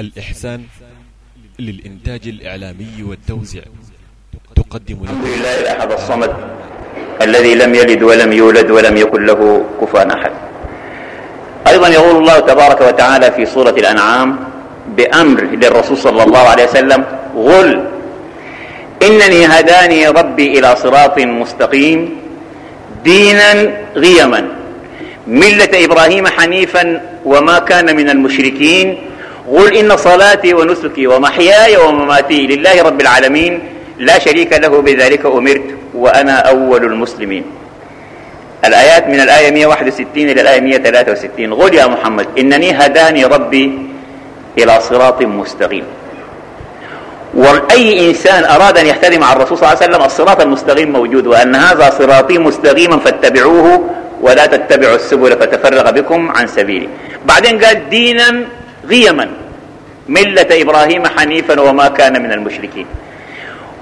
الإحسان للإنتاج الإعلامي والتوزيع. تقدم الحمد لله الأحد الصمد الذي لم يلد ولم يولد ولم يكن له كفوا أحد. أيضا يقول الله تبارك وتعالى في سورة الأنعام بأمر للرسول صلى الله عليه وسلم غل إنني هداني ربي إلى صراط مستقيم دينا غيما ملة إبراهيم حنيفا وما كان من المشركين قل إن صلاتي ونسكي ومحياي ومماتي لله رب العالمين لا شريك له بذلك أمرت وأنا أول المسلمين. الآيات من الآية 161 إلى الآية 163 قل يا محمد إنني هداني ربي إلى صراط مستقيم. وأي إنسان أراد أن يهتدي مع الرسول صلى الله عليه وسلم الصراط المستقيم موجود وأن هذا صراطي مستقيما فاتبعوه ولا تتبعوا السبل فتفرغ بكم عن سبيله بعدين قال دينا غيما ملة إبراهيم حنيفا وما كان من المشركين.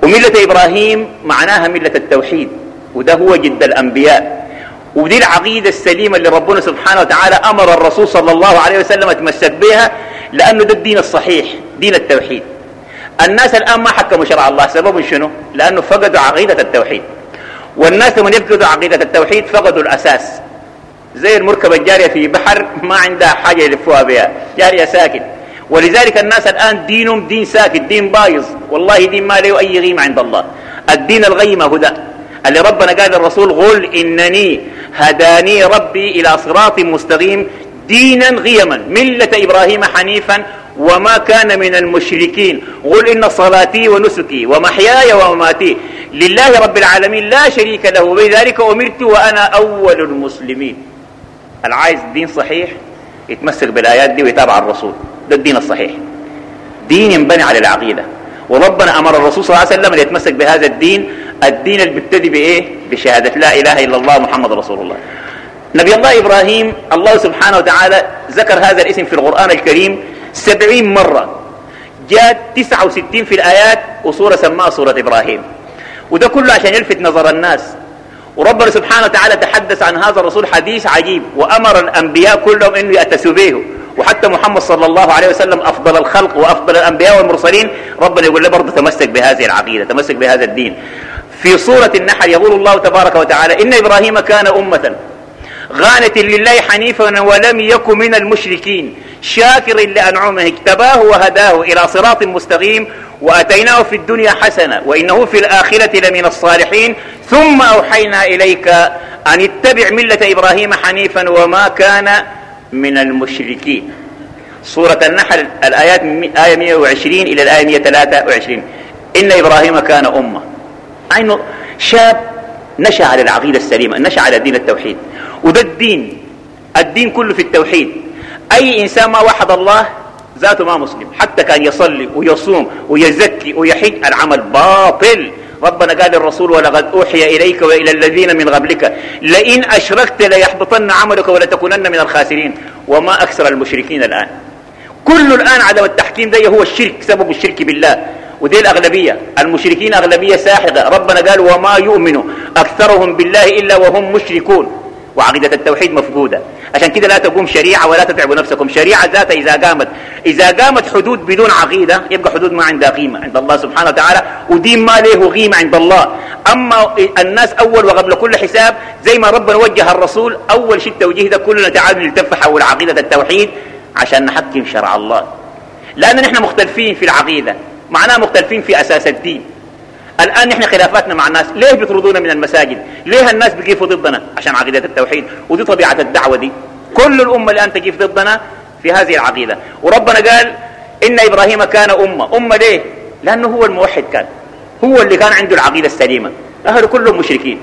وملة إبراهيم معناها ملة التوحيد وده هو جد الأنبياء. ودي العقيدة السليمة اللي ربنا سبحانه وتعالى أمر الرسول صلى الله عليه وسلم يتمسك بها لأنه ده الدين الصحيح دين التوحيد. الناس الآن ما حكموا شرع الله سبب شنو؟ لأنه فقدوا عقيدة التوحيد. والناس لما يفقدوا عقيدة التوحيد فقدوا الأساس. زي المركبة الجارية في بحر ما عندها حاجة يلفوها بها. جارية ساكن ولذلك الناس الآن دينهم دين ساكت دين بايظ. والله دين ما له أي غيمة عند الله. الدين الغيمة هدى. اللي ربنا قال للرسول قل إنني هداني ربي إلى صراط مستقيم دينا غيما ملة إبراهيم حنيفا وما كان من المشركين. قل إن صلاتي ونسكي ومحياي ومماتي لله رب العالمين لا شريك له. وبذلك أمرت وأنا أول المسلمين. العايز دين صحيح يتمسك بالآيات دي ويتابع الرسول. ده الدين الصحيح. دين ينبني على العقيدة. وربنا أمر الرسول صلى الله عليه وسلم أن يتمسك بهذا الدين. الدين اللي بيبتدي بإيه؟ بشهادة لا إله إلا الله محمد رسول الله. نبي الله إبراهيم الله سبحانه وتعالى ذكر هذا الاسم في القرآن الكريم سبعين مرة. جاء تسعة وستين في الآيات وصورة سماها سورة إبراهيم. وده كله عشان يلفت نظر الناس. وربنا سبحانه وتعالى تحدث عن هذا الرسول حديث عجيب وأمر الأنبياء كلهم أنه يأتسوا به وحتى محمد صلى الله عليه وسلم أفضل الخلق وأفضل الأنبياء والمرسلين ربنا يقول له برضه تمسك بهذه العقيدة تمسك بهذا الدين. في سورة النحل يقول الله تبارك وتعالى إن إبراهيم كان أمة غانت لله حنيفا ولم يكن من المشركين. شاكر لأنعمه اجتباه وهداه إلى صراط مستقيم وأتيناه في الدنيا حسنة وإنه في الآخرة لمن الصالحين. ثم أوحينا إليك أن اتبع ملة إبراهيم حنيفا وما كان من المشركين. سورة النحل الآيات آية 120 إلى الآية 123 إن إبراهيم كان أمة. عينه شاب نشأ على العقيدة السليمة نشأ على دين التوحيد. وده الدين الدين كله في التوحيد. أي إنسان ما وحد الله ذاته ما مسلم. حتى كان يصلي ويصوم ويزكي ويحج العمل باطل. ربنا قال للرسول ولقد أوحي إليك وإلى الذين من قبلك لئن أشركت ليحبطن عملك ولتكونن من الخاسرين. وما أكثر المشركين الآن. كل الآن عدم التحكيم ده هو الشرك سبب الشرك بالله. ودي الأغلبية. المشركين أغلبية ساحقة. ربنا قال وما يؤمن أكثرهم بالله إلا وهم مشركون. وعقيدة التوحيد مفقودة. عشان كده لا تقوم شريعة ولا تتعبوا نفسكم. شريعة ذاتها إذا قامت إذا قامت حدود بدون عقيدة يبقى حدود ما عندها قيمة عند الله سبحانه وتعالى ودين ما له قيمة عند الله. أما الناس أول وقبل كل حساب زي ما ربنا وجه الرسول أول شيء التوجيه ده كلنا تعالوا نلتف حول عقيدة التوحيد عشان نحكم شرع الله. لأن نحن مختلفين في العقيدة. معناه مختلفين في أساس الدين. الآن نحن خلافاتنا مع الناس ليه بيطردونا من المساجد؟ ليه الناس بيقفوا ضدنا؟ عشان عقيدة التوحيد ودي طبيعة الدعوة دي. كل الأمة الآن تقف ضدنا في هذه العقيدة. وربنا قال إن إبراهيم كان أمة. أمة ليه؟ لأنه هو الموحد كان. هو اللي كان عنده العقيدة السليمة. أهل كلهم مشركين.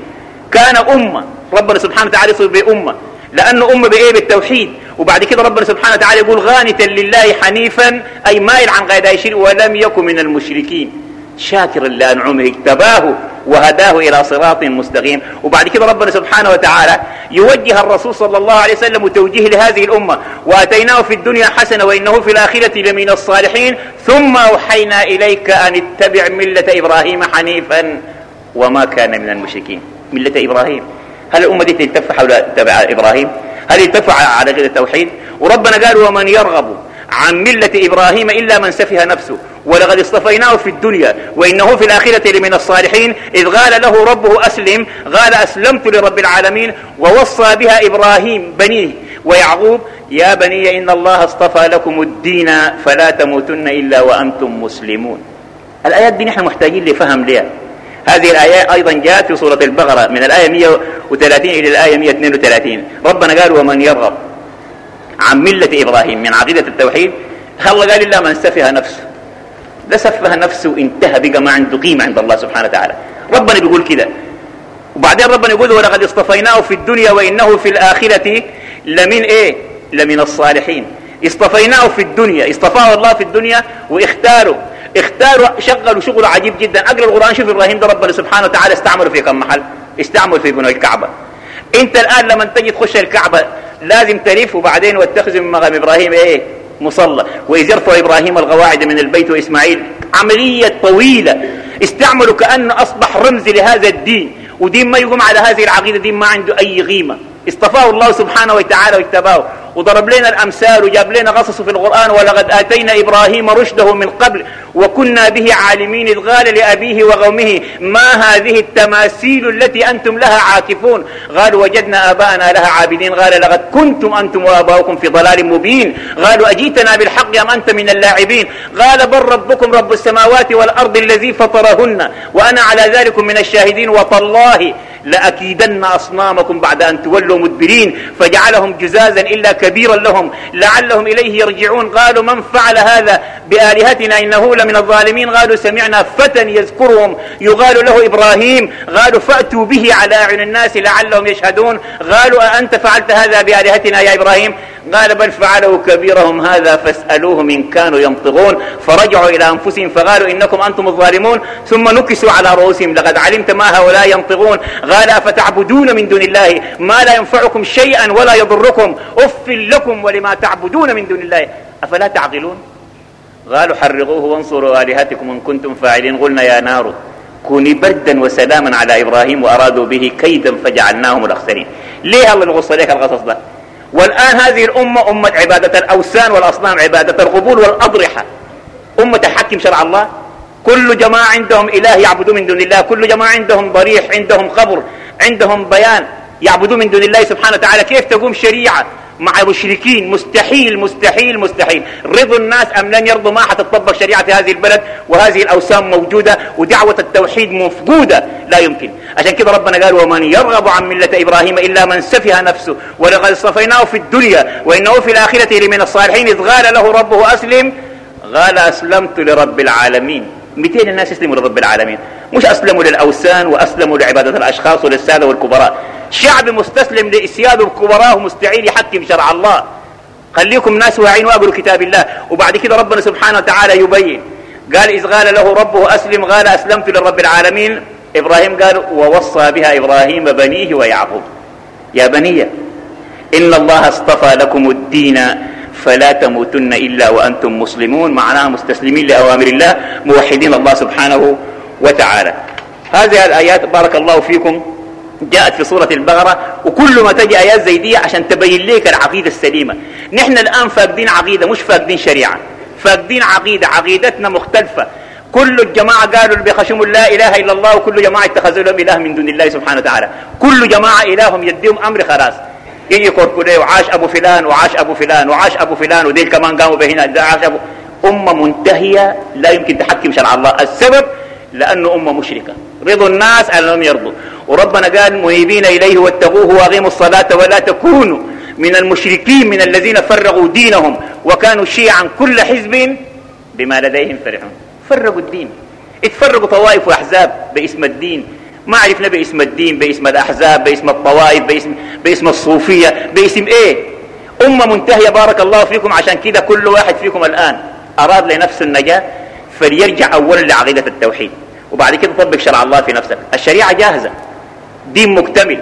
كان أمة. ربنا سبحانه وتعالى يصف بأمة. لأنه أمة بإيه؟ بالتوحيد. وبعد كده ربنا سبحانه وتعالى يقول غانتا لله حنيفا أي مائل عن غير شيء ولم يكن من المشركين. شاكرا لأنعمه اجتباه وهداه إلى صراط مستقيم. وبعد كده ربنا سبحانه وتعالى يوجه الرسول صلى الله عليه وسلم توجيه لهذه الأمة. وأتيناه في الدنيا حسنة وإنه في الآخرة لمن الصالحين. ثم أوحينا إليك أن اتبع ملة إبراهيم حنيفا وما كان من المشركين. ملة إبراهيم. هل الأمة دي تلتف حول تبع إبراهيم. هل يلتف على التوحيد؟ وربنا قال ومن يرغب عن ملة إبراهيم إلا من سفه نفسه. ولقد اصطفيناه في الدنيا وإنه في الآخرة لمن الصالحين. إذ قال له ربه أسلم قال أسلمت لرب العالمين ووصى بها إبراهيم بنيه ويعقوب يا بني إن الله اصطفى لكم الدين فلا تموتن إلا وأنتم مسلمون. الآيات دي نحن محتاجين لفهم لها هذه الآيات أيضا جاءت في سورة البقرة من الآية 130 إلى الآية 132 ربنا قال ومن يرغب عن ملة إبراهيم من عقيدة التوحيد الله قال إلا من سفه نفسه؟ ده سفه نفسه انتهى بقى ما عنده قيمة عند الله سبحانه وتعالى. ربنا بيقول كده. وبعدين ربنا يقول ولقد اصطفيناه في الدنيا وإنه في الآخرة لمن إيه؟ لمن الصالحين. اصطفيناه في الدنيا. اصطفاه الله في الدنيا واختاره. اختاروا شغلوا شغل عجيب جدا. أقرأ القرآن. شوف إبراهيم ده ربنا سبحانه وتعالى استعمله في كم محل؟ استعمل في بناء الكعبة. أنت الآن لما تجي تخش الكعبة لازم تلف وبعدين واتخذ من مقام إبراهيم إيه؟ مصلى. وإذ يرفع إبراهيم القواعد من البيت وإسماعيل عملية طويلة. استعملوا كانه أصبح رمز لهذا الدين. ودين ما يقوم على هذه العقيدة دين ما عنده أي قيمة. اصطفاه الله سبحانه وتعالى واجتباه. وضرب لنا الأمثال وجاب لنا قصص في القرآن ولقد آتينا إبراهيم رشده من قبل وكنا به عالمين إذ قال لأبيه وقومه ما هذه التماثيل التي أنتم لها عاكفون؟ قالوا وجدنا آباءنا لها عابدين. قال لقد كنتم أنتم وآباؤكم في ضلال مبين. قالوا أجيتنا بالحق أم أنت من اللاعبين؟ قال بل ربكم رب السماوات والأرض الذي فطرهن وأنا على ذلك من الشاهدين. وتالله لأكيدن أصنامكم بعد أن تولوا مدبرين فجعلهم جزازا إلا كبيرا لهم. لعلهم إليه يرجعون. قالوا من فعل هذا بآلهتنا إنه لمن الظالمين؟ قالوا سمعنا فتى يذكرهم. يقال له إبراهيم. قالوا فأتوا به على أعين الناس لعلهم يشهدون. قالوا أأنت فعلت هذا بآلهتنا يا إبراهيم؟ قال بل فعلوا كبيرهم هذا فاسألوهم إن كانوا ينطقون فرجعوا إلى أنفسهم فقالوا إنكم أنتم الظالمون. ثم نكسوا على رؤوسهم. لقد علمت ما هؤلاء ينطقون قال أفتعبدون من دون الله ما لا ينفعكم شيئا ولا يضركم. أف لكم ولما تعبدون من دون الله. أفلا تعقلون؟ قالوا حرقوه وانصروا آلهتكم إن كنتم فاعلين. قلنا يا نار كوني بردا وسلاما على إبراهيم وأرادوا به كيدا فجعلناهم الأخسرين. ليه الله نغص عليك القصص ده؟ والآن هذه الأمة أمة عبادة الأوثان والأصنام عبادة القبور والأضرحة. أمة تحكم شرع الله. كل جماعة عندهم إله يعبدوا من دون الله. كل جماعة عندهم ضريح عندهم قبر عندهم بيان يعبدوا من دون الله سبحانه وتعالى. كيف تقوم شريعة مع مشركين مستحيل مستحيل مستحيل. رضوا الناس أم لن يرضوا؟ ما حتطبق شريعة في هذه البلد. وهذه الأوسام موجودة ودعوة التوحيد مفقودة لا يمكن. عشان كده ربنا قال ومن يرغب عن ملة إبراهيم إلا من سفه نفسه. ولقد اصطفيناه في الدنيا وإنه في الآخرة لمن الصالحين. إذ قال له ربه أسلم. قال أسلمت لرب العالمين. 200 الناس يسلموا لرب العالمين. مش أسلموا للأوثان وأسلموا لعبادة الأشخاص وللسادة والكبراء. شعب مستسلم لإسياد الكبراء ومستعيل يحكم شرع الله. خليكم ناس واعين وأقروا كتاب الله. وبعد كده ربنا سبحانه وتعالى يبين. قال إذ قال له ربه أسلم. قال أسلمت لرب العالمين. إبراهيم قال ووصى بها إبراهيم بنيه ويعقوب. يا بني إن الله اصطفى لكم الدين فلا تموتن إلا وأنتم مسلمون. معناها مستسلمين لأوامر الله موحدين الله سبحانه وتعالى. هذه الآيات بارك الله فيكم جاءت في سورة البقرة وكل ما تجي آيات زي دي عشان تبين لك العقيدة السليمة. نحن الآن فاقدين عقيدة مش فاقدين شريعة. فاقدين عقيدة عقيدتنا مختلفة. كل الجماعة قالوا اللي بيخشموا لا إله إلا الله وكل جماعة اتخذوا لهم إله من دون الله سبحانه وتعالى. كل جماعة إلههم يديهم أمر خلاص. يجي كوركولي وعاش أبو فلان وعاش أبو فلان وعاش أبو فلان وديل كمان قاموا بهنا عاش أبو أمة منتهية لا يمكن تحكم شرع الله. السبب لأنه أمة مشركة. رضوا الناس أنهم يرضوا. وربنا قال منيبين إليه واتقوه وأقيموا الصلاة ولا تكونوا من المشركين من الذين فرغوا دينهم وكانوا شيعا كل حزب بما لديهم فرحون. فرقوا الدين. اتفرقوا طوائف وأحزاب باسم الدين. ما عرفنا باسم الدين باسم الأحزاب باسم الطوائف باسم, باسم الصوفية باسم إيه؟ أمة منتهية بارك الله فيكم. عشان كده كل واحد فيكم الآن أراد لنفس النجاة فليرجع أولا لعقيدة التوحيد. وبعد كده طبق شرع الله في نفسك. الشريعة جاهزة. دين مكتمل.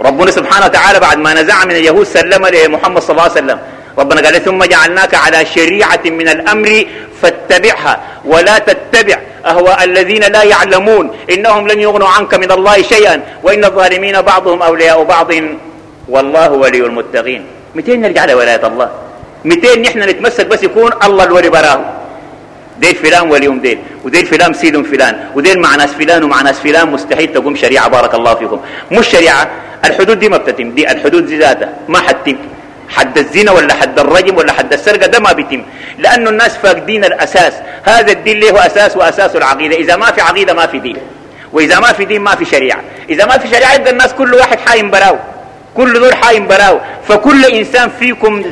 ربنا سبحانه وتعالى بعد ما نزع من اليهود سلم لمحمد صلى الله عليه وسلم. ربنا قال ثم جعلناك على شريعة من الأمر فاتبعها ولا تتبع أهواء الذين لا يعلمون. إنهم لن يغنوا عنك من الله شيئا. وإن الظالمين بعضهم أولياء بعض. والله ولي المتقين. متى نرجع لولاية الله؟ 200 نحن نتمسك بس يكون الله الولي براه ديل فلان وليهم ديل وديل فلان سيد فلان وديل مع ناس فلان ومع ناس فلان. مستحيل تقوم شريعة بارك الله فيكم. مش شريعة الحدود دي ما بتتم دي الحدود دي ذاتها. ما حتتم. حد الزنا ولا حد الرجم ولا حد السرقة ده ما بيتم. لأنه الناس فاقدين الأساس. هذا الدين له أساس وأساس العقيدة. إذا ما في عقيدة ما في دين. وإذا ما في دين ما في شريعة. إذا ما في شريعة يبقى الناس كل واحد حايم براو. كل دول حايم براو. فكل إنسان فيكم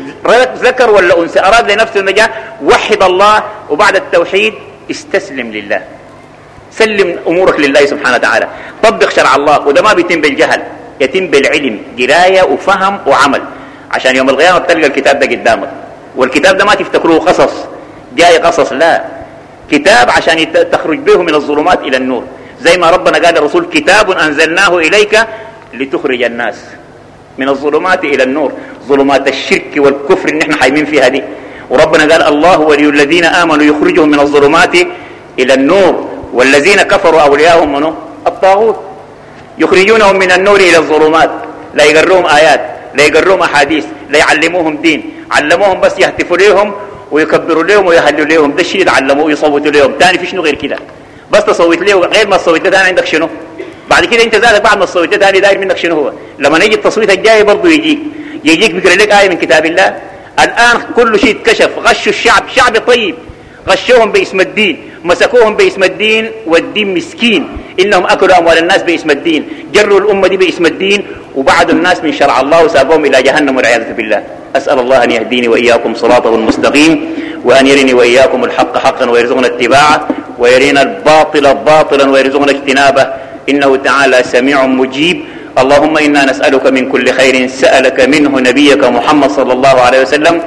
ذكر ولا أنثى أراد لنفسه النجاة وحد الله وبعد التوحيد استسلم لله. سلم أمورك لله سبحانه وتعالى. طبق شرع الله. وده ما بيتم بالجهل. يتم بالعلم. قراية وفهم وعمل. عشان يوم القيامة تلقى الكتاب ده قدامك. والكتاب ده ما تفتكروه قصص. جاي قصص لا. كتاب عشان تخرج به من الظلمات إلى النور. زي ما ربنا قال الرسول كتاب أنزلناه إليك لتخرج الناس من الظلمات إلى النور. ظلمات الشرك والكفر اللي إحنا حايمين فيها دي. وربنا قال الله ولي الذين آمنوا يخرجهم من الظلمات إلى النور. والذين كفروا أولياءهم منه الطاغوت. يخرجونهم من النور إلى الظلمات. لا يقرهم آيات. لا يقرهم أحاديث لا يعلموهم دين. علموهم بس يهتفوا لهم ويكبروا لهم ويهلوا لهم ده الشيء علموه ويصوتوا لهم تاني في شنو غير كده؟ بس تصوت له غير ما تصوت له تاني عندك شنو؟ بعد كده انت ذاتك بعد ما تصوت له تاني داير منك شنو هو؟ لما يجي التصويت الجاي برضه يجيك. يجيك بيقرأ لك آية من كتاب الله. الآن كل شيء اتكشف. غشوا الشعب. شعب طيب. غشوهم باسم الدين مسكوهم باسم الدين والدين مسكين. إنهم أكلوا أموال الناس باسم الدين جروا الأمة دي باسم الدين وبعدوا الناس من شرع الله وسابوهم إلى جهنم والعياذ بالله. أسأل الله أن يهديني وإياكم صراطه المستقيم وأن يرني وإياكم الحق حقا ويرزقنا اتباعه ويرينا الباطل باطلا ويرزقنا اجتنابه. إنه تعالى سميع مجيب. اللهم إنا نسألك من كل خير سألك منه نبيك محمد صلى الله عليه وسلم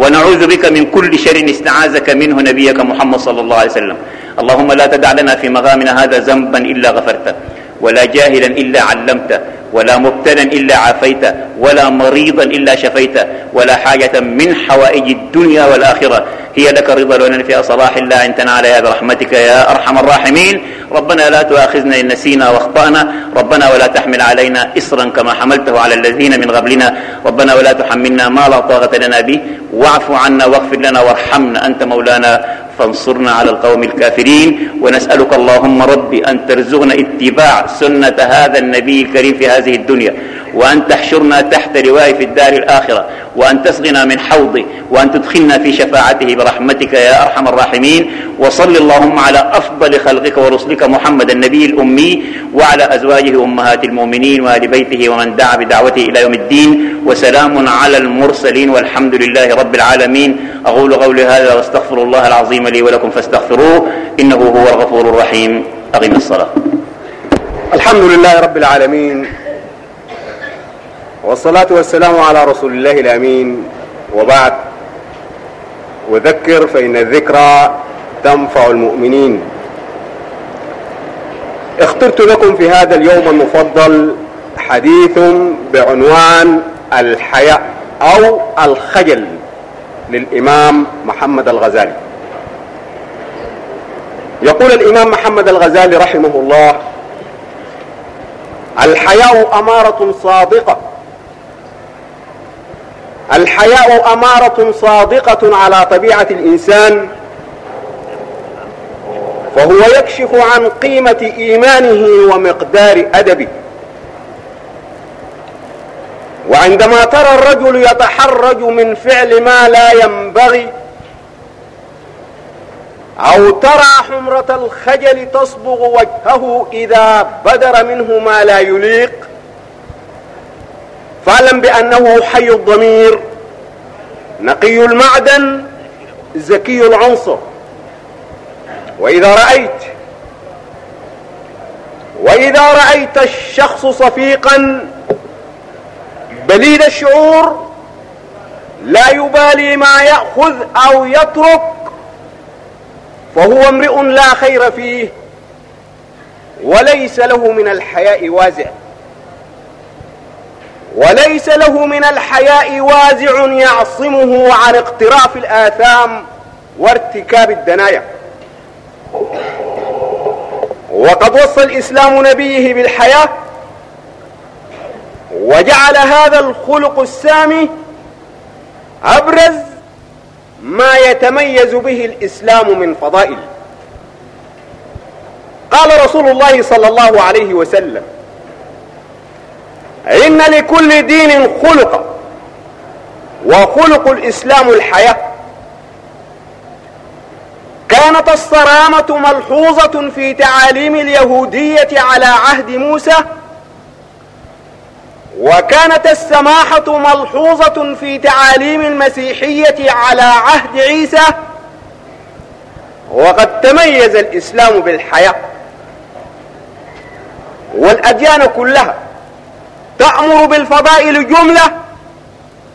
ونعوذ بك من كل شر استعاذك منه نبيك محمد صلى الله عليه وسلم. اللهم لا تدع لنا في مغامنا هذا ذنبا إلا غفرته ولا جاهلا إلا علمته ولا مبتلا إلا عافيته ولا مريضا إلا شفيته ولا حاجة من حوائج الدنيا والآخرة. هي لك رضا ولنا فيها صلاح إلا أن تنال يا برحمتك يا أرحم الراحمين. ربنا لا تؤاخذنا إن نسينا وأخطأنا. ربنا ولا تحمل علينا إصرا كما حملته على الذين من قبلنا. ربنا ولا تحملنا ما لا طاقة لنا به. واعف عنا واغفر لنا وارحمنا أنت مولانا. فانصرنا على القوم الكافرين. ونسألك اللهم ربي أن ترزقنا اتباع سنة هذا النبي الكريم في هذه الدنيا. وأن تحشرنا تحت لواء في الدار الآخرة. وأن تسقنا من حوضه وأن تدخلنا في شفاعته برحمتك يا أرحم الراحمين. وصل اللهم على أفضل خلقك ورسلك محمد النبي الأمي وعلى أزواجه أمهات المؤمنين وآل بيته ومن دعا بدعوته إلى يوم الدين. وسلام على المرسلين والحمد لله رب العالمين. أقول قولي هذا واستغفر الله العظيم لي ولكم فاستغفروه إنه هو الغفور الرحيم. أقم الصلاة. الحمد لله رب العالمين. والصلاة والسلام على رسول الله الأمين. وبعد وذكر فإن الذكرى تنفع المؤمنين. اخترت لكم في هذا اليوم المفضل حديث بعنوان الحياء أو الخجل للإمام محمد الغزالي. يقول الإمام محمد الغزالي رحمه الله الحياء أمارة صادقة. الحياء أمارة صادقة على طبيعة الإنسان فهو يكشف عن قيمة إيمانه ومقدار أدبه. وعندما ترى الرجل يتحرج من فعل ما لا ينبغي أو ترى حمرة الخجل تصبغ وجهه إذا بدر منه ما لا يليق فاعلم بأنه حي الضمير نقي المعدن زكي العنصر. وإذا رأيت وإذا رأيت الشخص صفيقا بليد الشعور لا يبالي ما يأخذ أو يترك فهو امرئ لا خير فيه وليس له من الحياء وازع. وليس له من الحياء وازع يعصمه عن اقتراف الآثام وارتكاب الدنايا. وقد وصى الإسلام نبيه بالحياة وجعل هذا الخلق السامي أبرز ما يتميز به الإسلام من فضائل. قال رسول الله صلى الله عليه وسلم إن لكل دين خلق وخلق الإسلام الحياة. كانت الصرامة ملحوظة في تعاليم اليهودية على عهد موسى وكانت السماحة ملحوظة في تعاليم المسيحية على عهد عيسى وقد تميز الإسلام بالحياة والأديان كلها. تأمر بالفضائل جملة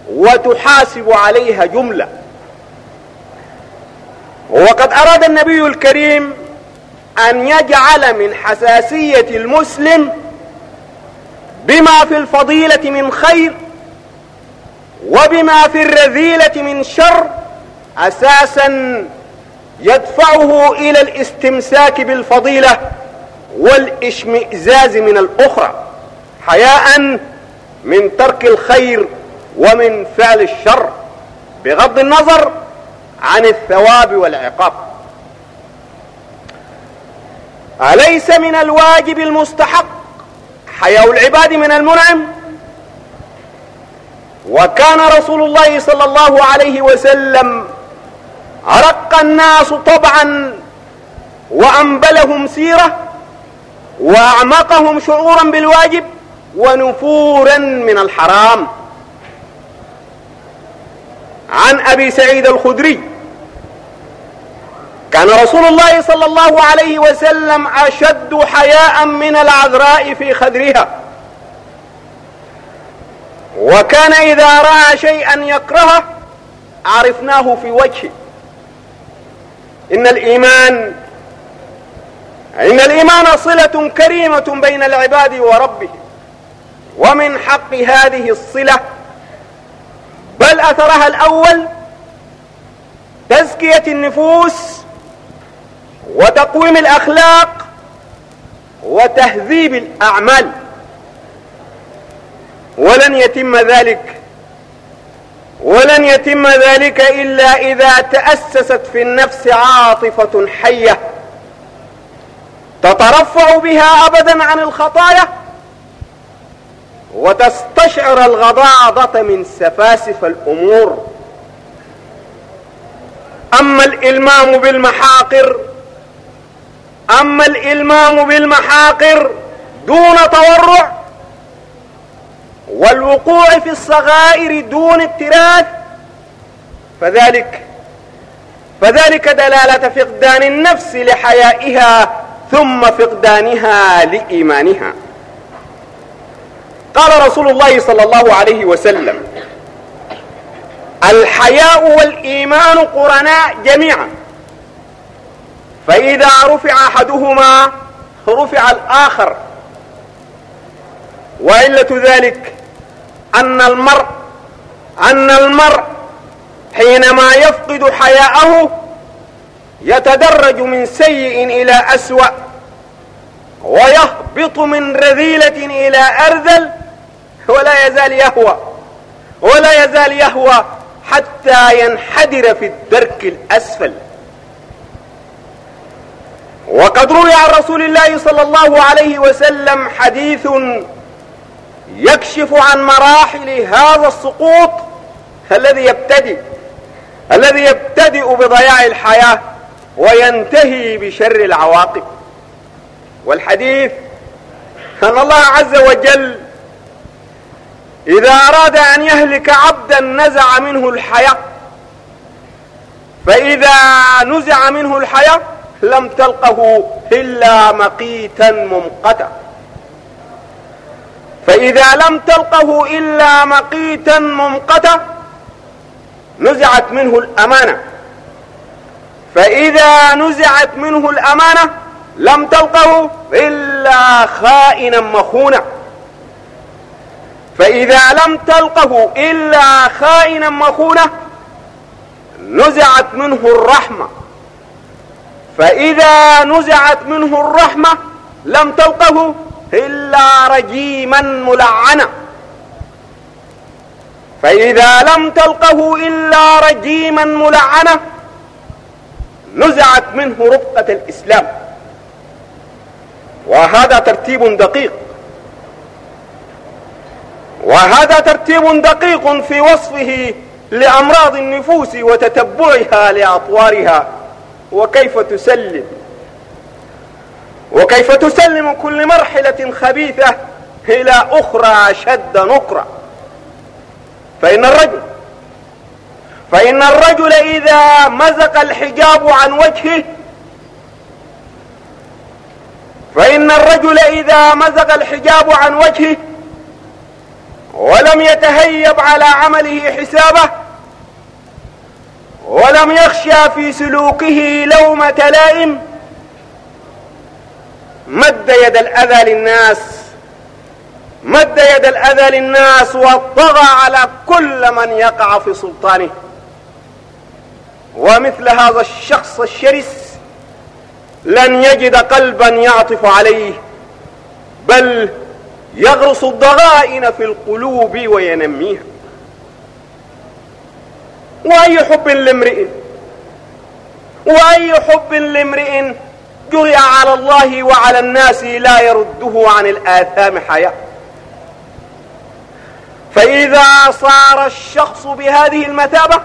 وتحاسب عليها جملة. وقد أراد النبي الكريم أن يجعل من حساسية المسلم بما في الفضيلة من خير وبما في الرذيلة من شر أساسا يدفعه إلى الاستمساك بالفضيلة والإشمئزاز من الأخرى. حياء من ترك الخير ومن فعل الشر بغض النظر عن الثواب والعقاب. أليس من الواجب المستحق حياء العباد من المنعم؟ وكان رسول الله صلى الله عليه وسلم أرق الناس طبعا وأنبلهم سيرة وأعمقهم شعورا بالواجب ونفورا من الحرام. عن أبي سعيد الخدري كان رسول الله صلى الله عليه وسلم أشد حياء من العذراء في خدرها. وكان إذا رأى شيئا يكرهه عرفناه في وجهه. إن الإيمان إن الإيمان صلة كريمة بين العباد وربه. ومن حق هذه الصلة بل أثرها الأول تزكية النفوس وتقويم الأخلاق وتهذيب الأعمال. ولن يتم ذلك ولن يتم ذلك إلا إذا تأسست في النفس عاطفة حية تترفع بها أبدا عن الخطايا. وتستشعر الغضاضة من سفاسف الأمور. أما الإلمام بالمحاقر أما الإلمام بالمحاقر دون تورع والوقوع في الصغائر دون التراث فذلك فذلك دلالة فقدان النفس لحيائها ثم فقدانها لإيمانها. قال رسول الله صلى الله عليه وسلم الحياء والإيمان قرناء جميعا. فإذا رفع أحدهما رفع الآخر. وعلة ذلك أن المرء أن المرء حينما يفقد حياءه يتدرج من سيء إلى أسوأ ويهبط من رذيلة إلى أرذل ولا يزال يهوى ولا يزال يهوى حتى ينحدر في الدرك الأسفل. وقد روي عن رسول الله صلى الله عليه وسلم حديث يكشف عن مراحل هذا السقوط الذي يبتدئ الذي يبتدئ بضياع الحياة وينتهي بشر العواقب. والحديث أن الله عز وجل إذا أراد أن يهلك عبدا نزع منه الحياة. فإذا نزع منه الحياة لم تلقه إلا مقيتا ممقتا. فإذا لم تلقه إلا مقيتا ممقتا نزعت منه الأمانة. فإذا نزعت منه الأمانة لم تلقه إلا خائنا مخونا. فإذا لم تلقه إلا خائنا مخونا نزعت منه الرحمة. فإذا نزعت منه الرحمة لم تلقه إلا رجيما ملعنا. فإذا لم تلقه إلا رجيما ملعنة نزعت منه ربقة الإسلام. وهذا ترتيب دقيق. وهذا ترتيب دقيق في وصفه لأمراض النفوس وتتبعها لأطوارها. وكيف تسلم؟ وكيف تسلم كل مرحلة خبيثة إلى أخرى أشد نكرة؟ فإن الرجل فإن الرجل إذا مزق الحجاب عن وجهه فإن الرجل إذا مزق الحجاب عن وجهه ولم يتهيب على عمله حسابه ولم يخشى في سلوكه لومة لائم مد يد الأذى للناس مد يد الأذى للناس وطغى على كل من يقع في سلطانه. ومثل هذا الشخص الشرس لن يجد قلبا يعطف عليه بل يغرس الضغائن في القلوب وينميها. وأي حب لامرئ وأي حب لامرئ جرئ على الله وعلى الناس لا يرده عن الآثام حياء فإذا صار الشخص بهذه المثابة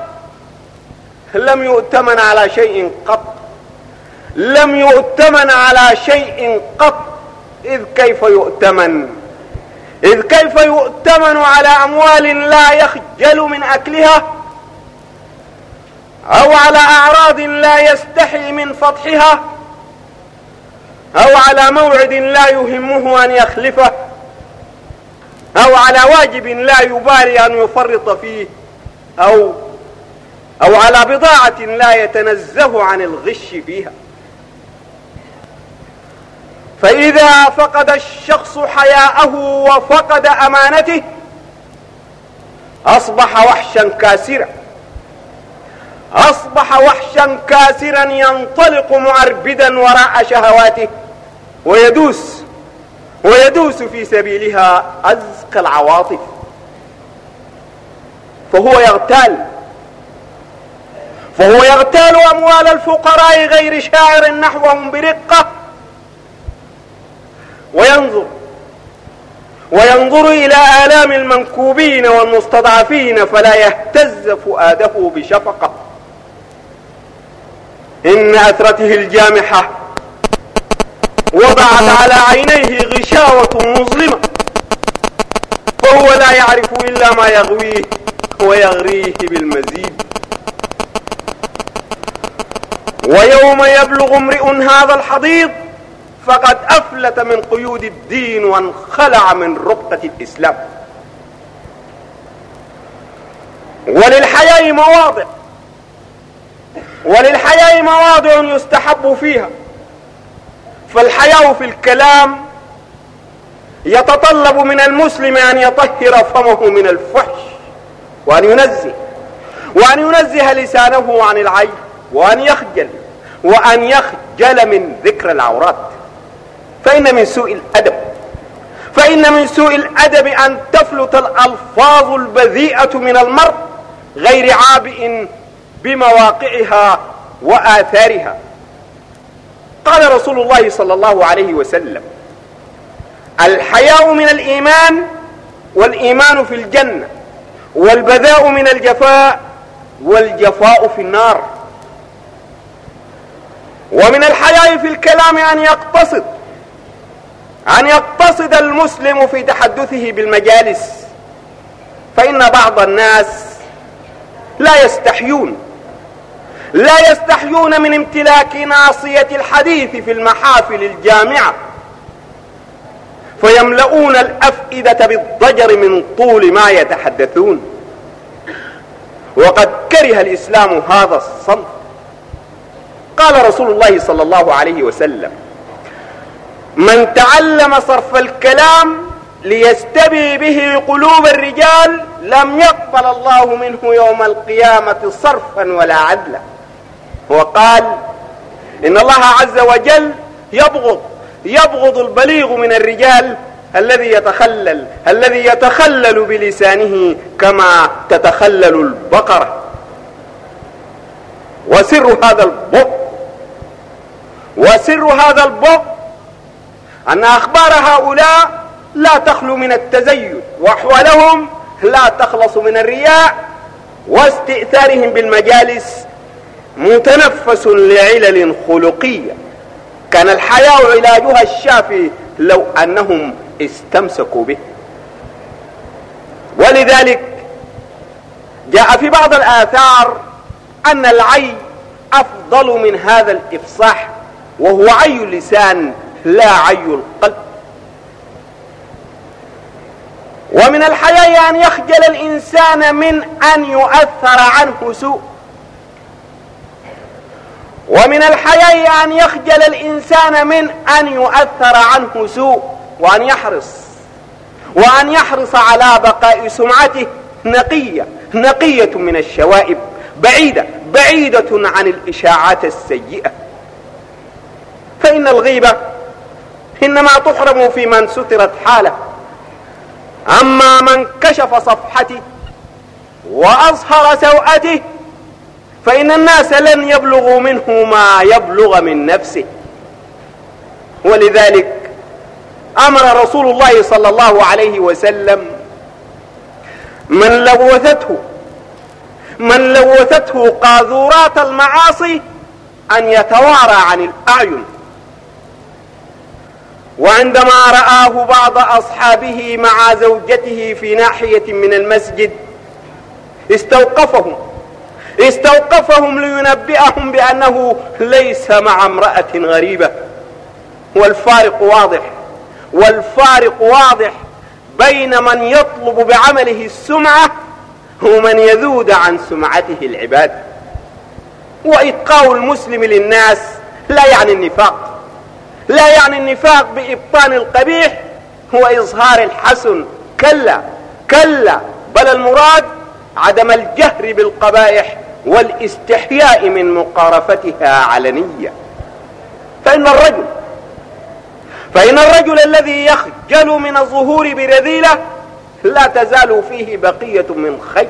لم يؤتمن على شيء قط. لم يؤتمن على شيء قط إذ كيف يؤتمن؟ إذ كيف يؤتمن على أموال لا يخجل من أكلها أو على أعراض لا يستحي من فضحها أو على موعد لا يهمه أن يخلفه أو على واجب لا يبالي أن يفرط فيه أو أو على بضاعة لا يتنزه عن الغش فيها. فإذا فقد الشخص حياءه وفقد أمانته أصبح وحشا كاسرا. أصبح وحشا كاسرا ينطلق معربدا وراء شهواته ويدوس ويدوس في سبيلها أزكى العواطف. فهو يغتال فهو يغتال أموال الفقراء غير شاعر نحوهم برقة. وينظر. وينظر إلى آلام المنكوبين والمستضعفين فلا يهتز فؤاده بشفقة. إن أثرته الجامحة وضعت على عينيه غشاوة مظلمة. فهو لا يعرف إلا ما يغويه ويغريه بالمزيد. ويوم يبلغ امرئ هذا الحضيض فقد أفلت من قيود الدين وانخلع من ربقة الإسلام. وللحياء مواضع. وللحياء مواضع يستحب فيها. فالحياء في الكلام يتطلب من المسلم أن يطهر فمه من الفحش وأن ينزه وأن ينزه لسانه عن العيب وأن يخجل وأن يخجل من ذكر العورات. فإن من سوء الأدب فإن من سوء الأدب أن تفلت الألفاظ البذيئة من المرء غير عابئ بمواقعها وآثارها. قال رسول الله صلى الله عليه وسلم الحياء من الإيمان والإيمان في الجنة والبذاء من الجفاء والجفاء في النار. ومن الحياء في الكلام أن يقتصد أن يقتصد المسلم في تحدثه بالمجالس فإن بعض الناس لا يستحيون لا يستحيون من امتلاك ناصية الحديث في المحافل الجامعة فيملؤون الأفئدة بالضجر من طول ما يتحدثون. وقد كره الإسلام هذا الصنف. قال رسول الله صلى الله عليه وسلم من تعلم صرف الكلام ليستبي به قلوب الرجال لم يقبل الله منه يوم القيامة صرفا ولا عدلا. وقال إن الله عز وجل يبغض يبغض البليغ من الرجال الذي يتخلل الذي يتخلل بلسانه كما تتخلل البقرة. وسر هذا البؤ وسر هذا البؤ أن أخبار هؤلاء لا تخلو من التزين وأحوالهم لا تخلص من الرياء واستئثارهم بالمجالس متنفس لعلل خلقية. كان الحياء علاجها الشافي لو أنهم استمسكوا به. ولذلك جاء في بعض الآثار أن العي أفضل من هذا الإفصاح وهو عي اللسان لا عي القلب. ومن الحياء أن يخجل الإنسان من أن يؤثر عنه سوء. ومن الحياء أن يخجل الإنسان من أن يؤثر عنه سوء. وأن يحرص. وأن يحرص على بقاء سمعته نقية. نقية من الشوائب. بعيدة. بعيدة عن الإشاعات السيئة. فإن الغيبة إنما تحرم في من سترت حاله. أما من كشف صفحته وأظهر سوءته فإن الناس لن يبلغوا منه ما يبلغ من نفسه. ولذلك أمر رسول الله صلى الله عليه وسلم من لوثته من لوثته قاذورات المعاصي أن يتوارى عن الأعين. وعندما رآه بعض أصحابه مع زوجته في ناحية من المسجد استوقفهم استوقفهم لينبئهم بأنه ليس مع امرأة غريبة. والفارق واضح والفارق واضح بين من يطلب بعمله السمعة ومن يذود عن سمعته العباد. وإتقاء المسلم للناس لا يعني النفاق. لا يعني النفاق بإبطان القبيح هو إظهار الحسن. كلا كلا بل المراد عدم الجهر بالقبائح والاستحياء من مقارفتها علنية فإن الرجل فإن الرجل الذي يخجل من الظهور برذيلة لا تزال فيه بقية من خير.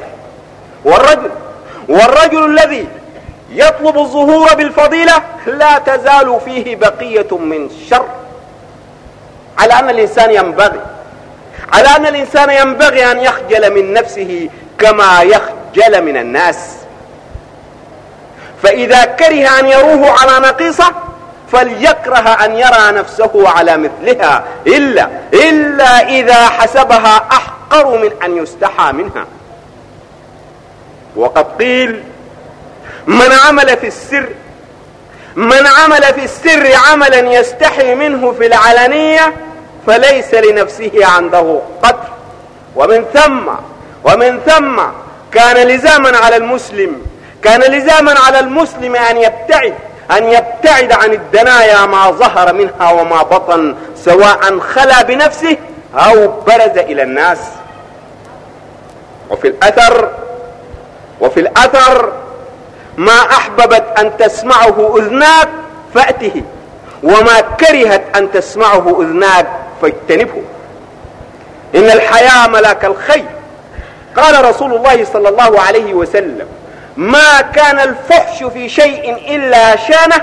والرجل والرجل الذي يطلب الظهور بالفضيلة لا تزال فيه بقية من شر. على أن الإنسان ينبغي على أن الإنسان ينبغي أن يخجل من نفسه كما يخجل من الناس. فإذا كره أن يروه على نقيصة فليكره أن يرى نفسه على مثلها إلا إلا إذا حسبها أحقر من أن يستحى منها. وقد قيل من عمل في السر من عمل في السر عملا يستحي منه في العلنية فليس لنفسه عنده قدر. ومن ثم ومن ثم كان لزاما على المسلم كان لزاما على المسلم أن يبتعد أن يبتعد عن الدنايا ما ظهر منها وما بطن سواء خلا بنفسه أو برز إلى الناس. وفي الأثر وفي الأثر ما أحببت أن تسمعه أذناك فأته. وما كرهت أن تسمعه أذناك فاجتنبه. إن الحياة ملاك الخير. قال رسول الله صلى الله عليه وسلم ما كان الفحش في شيء إلا شانه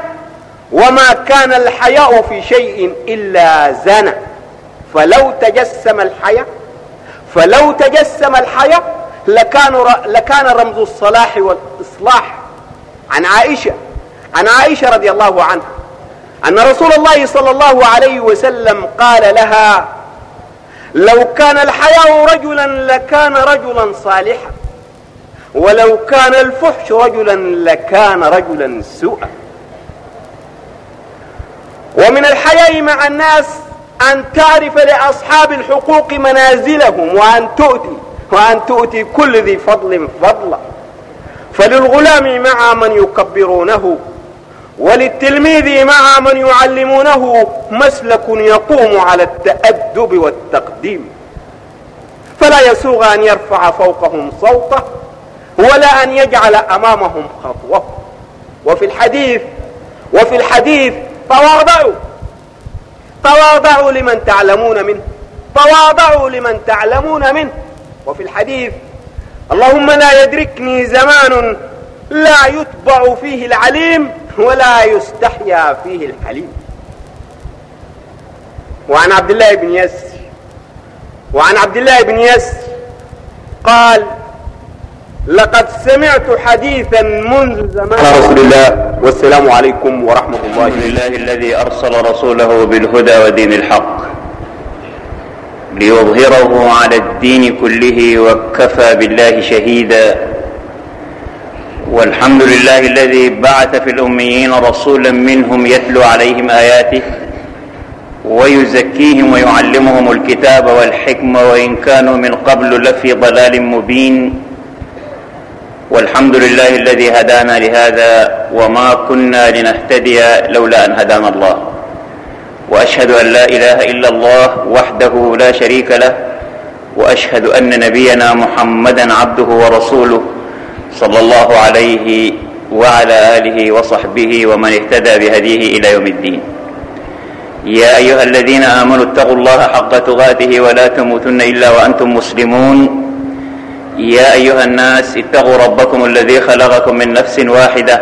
وما كان الحياء في شيء إلا زانه. فلو تجسم الحياء فلو تجسم الحياء لكان لكان رمز الصلاح والإصلاح عن عائشة عن عائشة رضي الله عنها أن رسول الله صلى الله عليه وسلم قال لها لو كان الحياء رجلا لكان رجلا صالحا ولو كان الفحش رجلا لكان رجلا سوءا. ومن الحياء مع الناس أن تعرف لأصحاب الحقوق منازلهم وأن تؤتي وأن تؤتي كل ذي فضل فضلا. فللغلام مع من يكبرونه وللتلميذ مع من يعلمونه مسلك يقوم على التأدب والتقديم. فلا يسوغ أن يرفع فوقهم صوته ولا أن يجعل أمامهم خطوة. وفي الحديث وفي الحديث تواضعوا. تواضعوا لمن تعلمون منه. تواضعوا لمن تعلمون منه. وفي الحديث اللهم لا يدركني زمان لا يتبع فيه العليم ولا يستحيا فيه الحليم. وعن عبد الله بن يس وعن عبد الله بن يس قال لقد سمعت حديثا منذ زمان. رسول الله والسلام عليكم ورحمة الله. الحمد لله الذي أرسل رسوله بالهدى ودين الحق. ليظهره على الدين كله وكفى بالله شهيدا. والحمد لله الذي بعث في الأميين رسولا منهم يتلو عليهم آياته ويزكيهم ويعلمهم الكتاب والحكمة وإن كانوا من قبل لفي ضلال مبين. والحمد لله الذي هدانا لهذا وما كنا لنهتدي لولا أن هدانا الله. وأشهد أن لا إله إلا الله وحده لا شريك له وأشهد أن نبينا محمدا عبده ورسوله صلى الله عليه وعلى آله وصحبه ومن اهتدى بهديه إلى يوم الدين. يا أيها الذين آمنوا اتقوا الله حق تغاته ولا تموتن إلا وأنتم مسلمون. يا أيها الناس اتقوا ربكم الذي خلقكم من نفس واحدة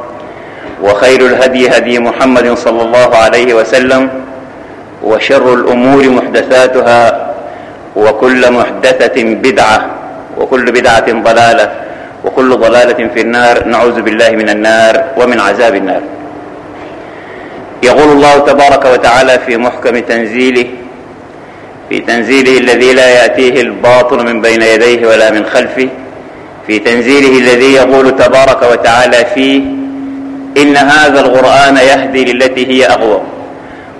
وخير الهدي هدي محمد صلى الله عليه وسلم وشر الأمور محدثاتها وكل محدثة بدعة وكل بدعة ضلالة وكل ضلالة في النار نعوذ بالله من النار ومن عذاب النار. يقول الله تبارك وتعالى في محكم تنزيله في تنزيله الذي لا يأتيه الباطل من بين يديه ولا من خلفه في تنزيله الذي يقول تبارك وتعالى فيه إن هذا القرآن يهدي للتي هي أقوى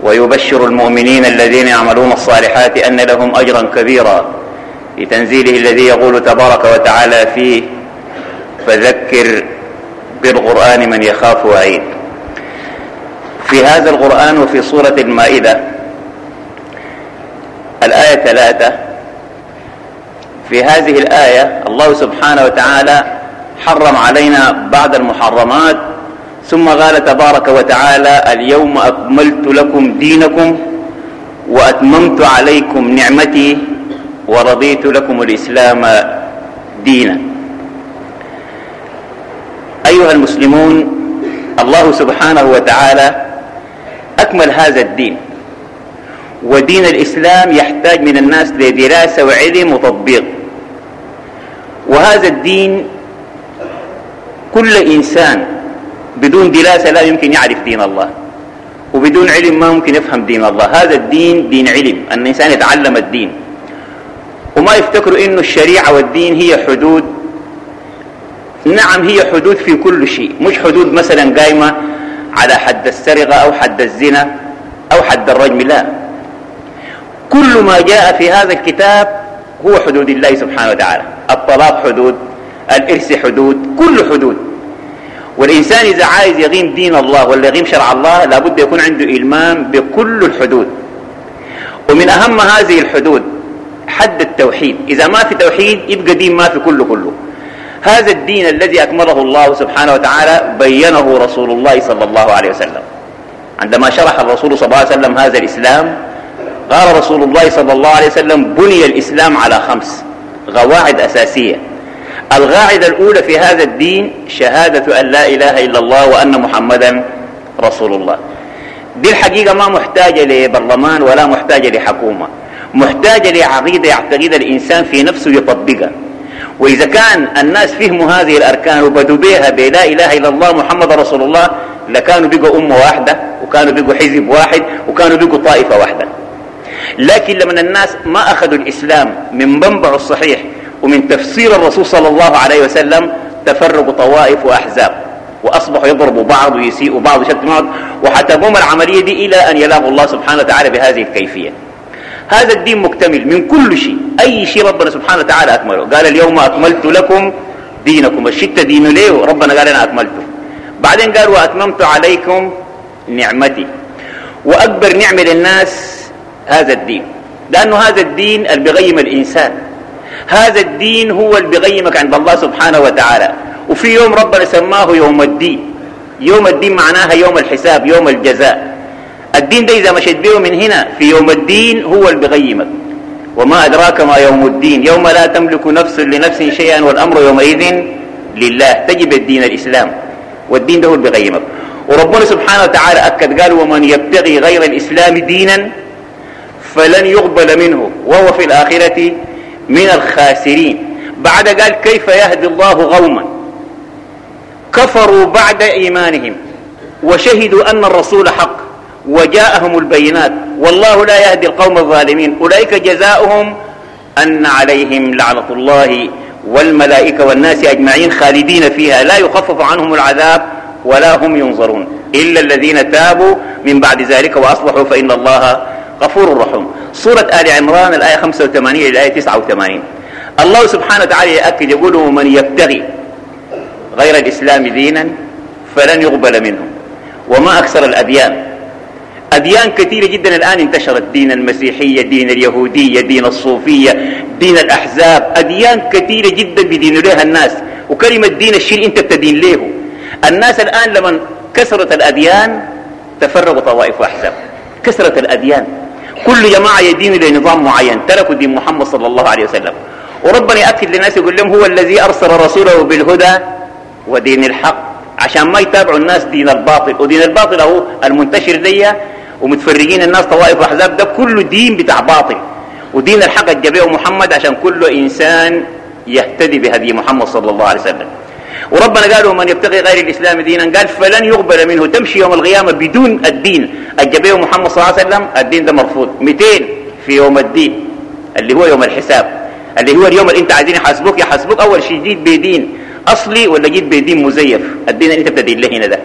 ويبشر المؤمنين الذين يعملون الصالحات أن لهم أجرا كبيرا في تنزيله الذي يقول تبارك وتعالى فيه فذكر بالقرآن من يخاف وعيد في هذا القرآن وفي سورة المائدة الآية ثلاثة. في هذه الآية الله سبحانه وتعالى حرم علينا بعض المحرمات ثم قال تبارك وتعالى اليوم أكملت لكم دينكم وأتممت عليكم نعمتي ورضيت لكم الإسلام دينا. أيها المسلمون الله سبحانه وتعالى أكمل هذا الدين ودين الإسلام يحتاج من الناس لدراسة وعلم وتطبيق. وهذا الدين كل إنسان بدون دراسة لا يمكن يعرف دين الله. وبدون علم ما ممكن يفهم دين الله. هذا الدين دين علم. أن الإنسان يتعلم الدين. وما يفتكروا إنه الشريعة والدين هي حدود. نعم هي حدود في كل شيء. مش حدود مثلا قايمة على حد السرقة أو حد الزنا أو حد الرجم لا. كل ما جاء في هذا الكتاب هو حدود الله سبحانه وتعالى. الطلاق حدود الإرث حدود كل حدود. والإنسان إذا عايز يغيم دين الله ولا يغيم شرع الله لابد يكون عنده إلمام بكل الحدود. ومن أهم هذه الحدود حد التوحيد. إذا ما في توحيد يبقى دين ما في كله كله. هذا الدين الذي أكمله الله سبحانه وتعالى بينه رسول الله صلى الله عليه وسلم. عندما شرح الرسول صلى الله عليه وسلم هذا الإسلام قال رسول الله صلى الله عليه وسلم بني الإسلام على خمس. قواعد أساسية. القاعدة الأولى في هذا الدين شهادة أن لا إله إلا الله وأن محمدا رسول الله. دي الحقيقة ما محتاجة لبرلمان ولا محتاجة لحكومة. محتاجة لعقيدة يعتقدها الإنسان في نفسه يطبقها وإذا كان الناس فهموا هذه الأركان وبدوا بها بلا إله إلا الله محمد رسول الله لكانوا بقوا أمة واحدة وكانوا بقوا حزب واحد وكانوا بقوا طائفة واحدة. لكن لما الناس ما أخذوا الإسلام من منبع الصحيح ومن تفسير الرسول صلى الله عليه وسلم تفرقوا طوائف وأحزاب وأصبحوا يضربوا بعض ويسيئوا بعض ويشتموا بعض وحتى قوم العملية دي إلى أن يلاقوا الله سبحانه وتعالى بهذه الكيفية. هذا الدين مكتمل من كل شيء أي شيء ربنا سبحانه وتعالى أكمله. قال اليوم أكملت لكم دينكم الشت دين ليه؟ ربنا قال أنا أكملته. بعدين قال وأتممت عليكم نعمتي. وأكبر نعمة للناس هذا الدين لأنه هذا الدين اللي بيغيم الإنسان. هذا الدين هو اللي بيغيمك عند الله سبحانه وتعالى. وفي يوم ربنا سماه يوم الدين. يوم الدين معناها يوم الحساب يوم الجزاء. الدين ده إذا مشيت به من هنا في يوم الدين هو اللي بيغيمك. وما أدراك ما يوم الدين. يوم لا تملك نفس لنفس شيئا والأمر يومئذ لله. تجب الدين الإسلام. والدين ده هو اللي بيغيمك. وربنا سبحانه وتعالى أكد قال ومن يبتغي غير الإسلام دينا فلن يقبل منه. وهو في الآخرة من الخاسرين. بعد قال كيف يهدي الله غوما كفروا بعد إيمانهم وشهدوا أن الرسول حق وجاءهم البينات والله لا يهدي القوم الظالمين. أولئك جزاؤهم أن عليهم لعنة الله والملائكة والناس أجمعين خالدين فيها. لا يخفف عنهم العذاب ولا هم ينظرون إلا الذين تابوا من بعد ذلك وأصلحوا فإن الله غفور رحيم. سورة آل عمران الآية 85 إلى الآية 89 الله سبحانه وتعالى يأكد يقول من يبتغي غير الإسلام دينا فلن يقبل منه. وما أكثر الأديان. أديان كثيرة جدا الآن انتشرت دين المسيحية دين اليهودية دين الصوفية دين الأحزاب. أديان كثيرة جدا بدين لها الناس. وكلمة دين الشيء أنت بتدين له الناس الآن لما كثرت الأديان تفرغوا طوائف وأحزاب. كثرت الأديان. كل جماعة يدين لنظام معين. تركوا دين محمد صلى الله عليه وسلم. وربنا يأكد للناس يقول لهم هو الذي أرسل رسوله بالهدى ودين الحق. عشان ما يتابعوا الناس دين الباطل. ودين الباطل هو المنتشر دي ومتفرقين الناس طوائف واحزاب ده كله دين بتاع باطل. ودين الحق الجبيه محمد عشان كل إنسان يهتدي بهدي محمد صلى الله عليه وسلم. وربنا قال ومن يبتغي غير الإسلام دينا قال فلن يقبل منه. تمشي يوم القيامة بدون الدين. الجبيه محمد صلى الله عليه وسلم الدين ده مرفوض. 200 في يوم الدين اللي هو يوم الحساب. اللي هو اليوم اللي انت عايزين يحاسبوك يحاسبوك. أول شيء جيت بدين أصلي ولا جيت بدين مزيف؟ الدين اللي انت بتدين له هنا ده.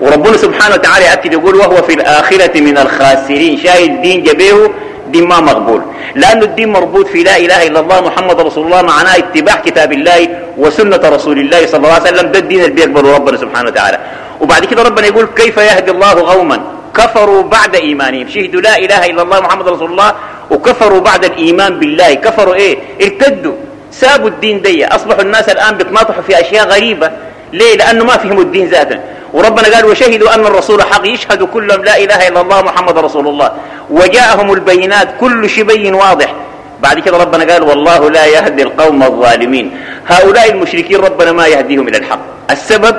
وربنا سبحانه وتعالى يأكد يقول وهو في الآخرة من الخاسرين. شاهد دين جبيه دين ما مقبول. لأن الدين مربوط في لا إله إلا الله محمد رسول الله معناه اتباع كتاب الله وسنة رسول الله صلى الله عليه وسلم. ده الدين اللي بيقبله ربنا سبحانه وتعالى. وبعد كده ربنا يقول كيف يهدي الله قوما كفروا بعد إيمانهم؟ شهدوا لا إله إلا الله محمد رسول الله وكفروا بعد الإيمان بالله. كفروا إيه؟ ارتدوا. سابوا الدين دي. أصبحوا الناس الآن بيتناطحوا في أشياء غريبة. ليه؟ لأنه ما فهموا الدين ذاته وربنا قال وشهدوا أن الرسول حق. يشهد كلهم لا إله إلا الله محمد رسول الله. وجاءهم البينات كل شيء بين واضح. بعد كده ربنا قال والله لا يهدي القوم الظالمين. هؤلاء المشركين ربنا ما يهديهم إلى الحق. السبب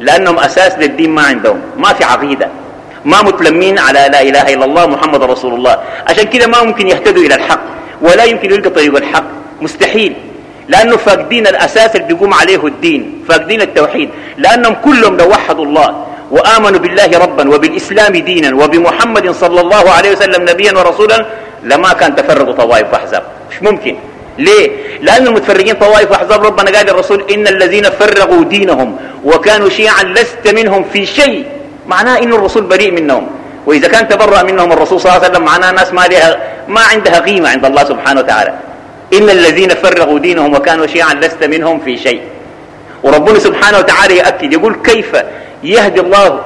لأنهم أساس للدين ما عندهم. ما في عقيدة. ما متلمين على لا إله إلا الله محمد رسول الله. عشان كده ما ممكن يهتدوا إلى الحق. ولا يمكن يلقى طريق الحق. مستحيل. لأنه فاقدين الأساس اللي بيقوم عليه الدين. فاقدين التوحيد. لأنهم كلهم لو وحدوا الله. وآمنوا بالله ربا وبالإسلام دينا وبمحمد صلى الله عليه وسلم نبيا ورسولا لما كان تفرقوا طوائف وأحزاب مش ممكن. ليه؟ لأن المتفرقين طوائف وأحزاب ربنا قال للرسول إن الذين فرقوا دينهم وكانوا شيعا لست منهم في شيء. معناه إن الرسول بريء منهم. وإذا كان تبرأ منهم الرسول صلى الله عليه وسلم معناه ناس ما, لها ما عندها قيمة عند الله سبحانه وتعالى. إن الذين فرغوا دينهم وكانوا شيعا لست منهم في شيء. وربنا سبحانه وتعالى يأكد يقول كيف يهدي الله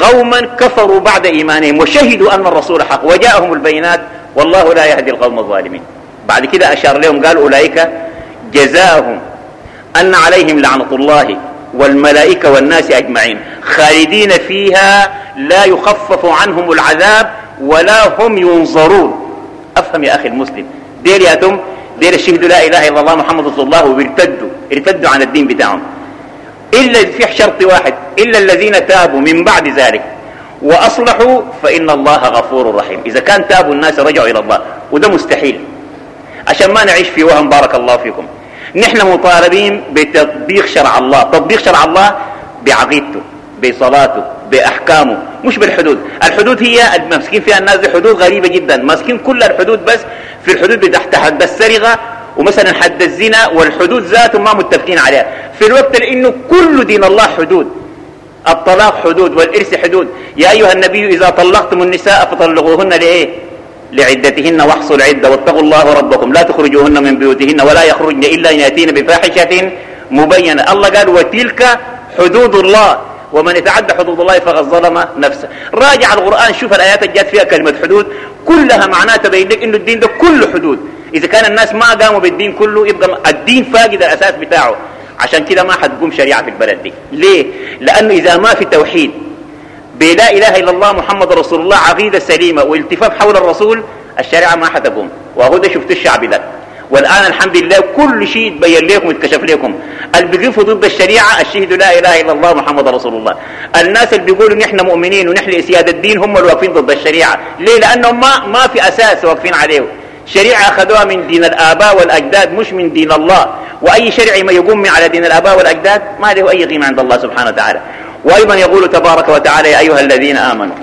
قوما كفروا بعد إيمانهم وشهدوا أن الرسول حق وجاءهم البينات والله لا يهدي القوم الظالمين. بعد كده أشار لهم قال أولئك جزاهم أن عليهم لعنة الله والملائكة والناس أجمعين. خالدين فيها لا يخفف عنهم العذاب ولا هم ينظرون. أفهم يا أخي المسلم. دير يا دير الشهدوا لا إله إلا الله محمد رسول الله وبيرتدوا ارتدوا عن الدين بتاعهم. إلا في شرط واحد إلا الذين تابوا من بعد ذلك وأصلحوا فإن الله غفور رحيم. إذا كان تابوا الناس رجعوا إلى الله وده مستحيل. عشان ما نعيش في وهم بارك الله فيكم. نحن مطالبين بتطبيق شرع الله. تطبيق شرع الله بعقيدته بصلاته بأحكامه مش بالحدود. الحدود هي المسكين فيها الناس حدود غريبة جدا. ماسكين كل الحدود بس في الحدود بتحت حد السرقة ومثلا حد الزنا والحدود ذاته ما متفقين عليها. في الوقت لأنه كل دين الله حدود. الطلاق حدود والإرث حدود. يا أيها النبي إذا طلقتم النساء فطلقوهن لإيه؟ لعدتهن واحصوا العدة واتقوا الله ربكم. لا تخرجوهن من بيوتهن ولا يخرجن إلا أن يأتين بفاحشة مبينة. الله قال وتلك حدود الله. ومن يتعدى حدود الله فقد ظلم نفسه. راجع القرآن شوف الآيات اللي جات فيها كلمة حدود. كلها معناها تبين لك إنه الدين ده كله حدود. إذا كان الناس ما قاموا بالدين كله يبقى الدين فاقد الأساس بتاعه. عشان كده ما حتقوم شريعة في البلد دي. ليه؟ لأنه إذا ما في توحيد بلا إله إلا الله محمد رسول الله عقيدة سليمة والتفاف حول الرسول الشريعة ما حتقوم وهو ده شفت الشعب ده. والآن الحمد لله كل شيء يتبين لكم ويتكشف لكم. اللي بيقفوا ضد الشريعة الشهدوا لا إله إلا الله محمد رسول الله. الناس اللي بيقولوا نحن مؤمنين ونحن سيادة الدين هم اللي واقفين ضد الشريعة. ليه؟ لأنهم ما, ما في أساس واقفين عليه. شريعة أخذوها من دين الآباء والأجداد مش من دين الله. وأي شرع ما يقوم على دين الآباء والأجداد ما له أي قيمة عند الله سبحانه وتعالى. وأيضا يقول تبارك وتعالى يا أيها الذين آمنوا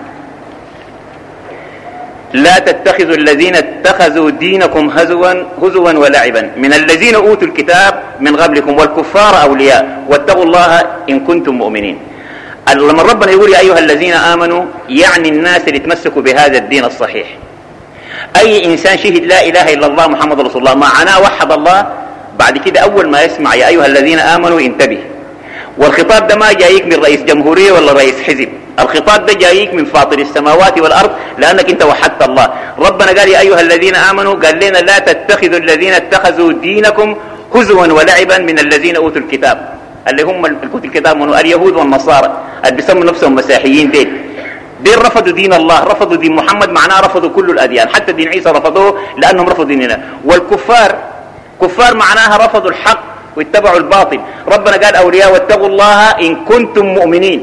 لا تتخذوا الذين اتخذوا دينكم هزوا هزوا ولعبا. من الذين أوتوا الكتاب من قبلكم والكفار أولياء. واتقوا الله إن كنتم مؤمنين. لما ربنا يقول يا أيها الذين آمنوا يعني الناس اللي تمسكوا بهذا الدين الصحيح. أي إنسان شهد لا إله إلا الله محمد رسول الله. معناه وحد الله. بعد كده أول ما يسمع يا أيها الذين آمنوا انتبه. والخطاب ده ما جايك من رئيس جمهورية ولا رئيس حزب. الخطاب ده جايك من فاطر السماوات والأرض لأنك أنت وحدت الله. ربنا قال يا أيها الذين آمنوا قال لنا لا تتخذوا الذين اتخذوا دينكم هزوا ولعبا من الذين أوتوا الكتاب. اللي هم الكتاب من اليهود والنصارى. اللي بيسموا نفسهم مسيحيين ديل. دين رفضوا دين الله رفضوا دين محمد معناه رفضوا كل الأديان حتى دين عيسى رفضوه لأنهم رفضوا ديننا. والكفار كفار معناها رفضوا الحق واتبعوا الباطل. ربنا قال أولياء واتقوا الله إن كنتم مؤمنين.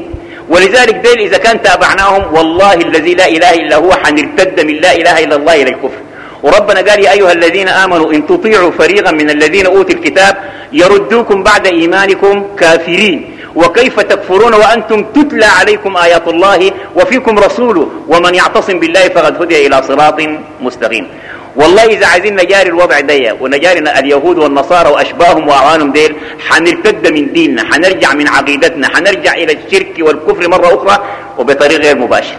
ولذلك ديل إذا كان تابعناهم والله الذي لا إله إلا هو حنرتد من لا إله إلا الله إلى الكفر. وربنا قال يا أيها الذين آمنوا إن تطيعوا فريقا من الذين أوتوا الكتاب يردوكم بعد إيمانكم كافرين. وكيف تكفرون وأنتم تتلى عليكم آيات الله وفيكم رسوله ومن يعتصم بالله فقد هدي إلى صراط مستقيم. والله إذا عايزين نجاري الوضع ده ونجاري اليهود والنصارى وأشباههم وأعوانهم ديل حنرتد من ديننا حنرجع من عقيدتنا حنرجع إلى الشرك والكفر مرة أخرى وبطريق غير مباشر.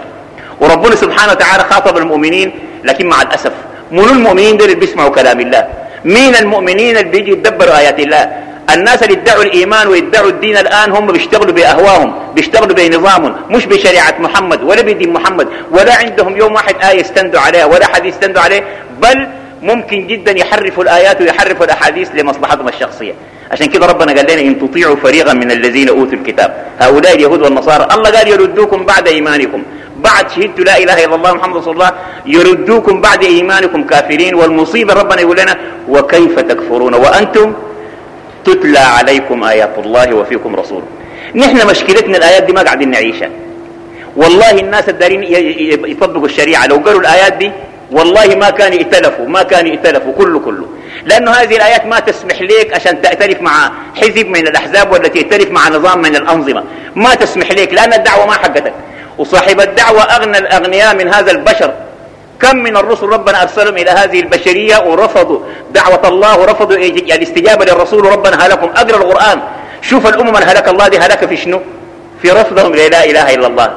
وربنا سبحانه وتعالى خاطب المؤمنين لكن مع الأسف من المؤمنين دول اللي بيسمعوا كلام الله؟ مين المؤمنين اللي بيجي يدبروا آيات الله؟ الناس اللي ادعوا الإيمان ويدعوا الدين الآن هم بيشتغلوا بأهواهم بيشتغلوا بنظامهم مش بشريعة محمد ولا بدين محمد ولا عندهم يوم واحد آية يستندوا عليها ولا حديث يستندوا عليه بل ممكن جدا يحرفوا الآيات ويحرفوا الأحاديث لمصلحتهم الشخصية. عشان كده ربنا قال لنا إن تطيعوا فريقا من الذين أوتوا الكتاب. هؤلاء اليهود والنصارى الله قال يردوكم بعد إيمانكم. بعد شهدت لا إله إلا الله محمد رسول الله يردوكم بعد إيمانكم كافرين والمصيبة ربنا يقول لنا وكيف تكفرون؟ وأنتم تتلى عليكم آيات الله وفيكم رسول نحن مشكلتنا الآيات دي ما قاعدين نعيشها. والله الناس الدارين يطبقوا الشريعة. لو قالوا الآيات دي والله ما كان ائتلفوا ما كان ائتلفوا كله كله. لأنه هذه الآيات ما تسمح لك عشان تأتلف مع حزب من الأحزاب ولا تأتلف مع نظام من الأنظمة. ما تسمح لك لأن الدعوة ما حقتك. وصاحب الدعوة أغنى الأغنياء من هذا البشر. كم من الرسل ربنا أرسلهم إلى هذه البشرية ورفضوا دعوة الله ورفضوا الاستجابة للرسول ربنا هلكم أقرأ القرآن. شوف الأمم من هلك الله دي هلك في شنو؟ في رفضهم لا إله إلا الله.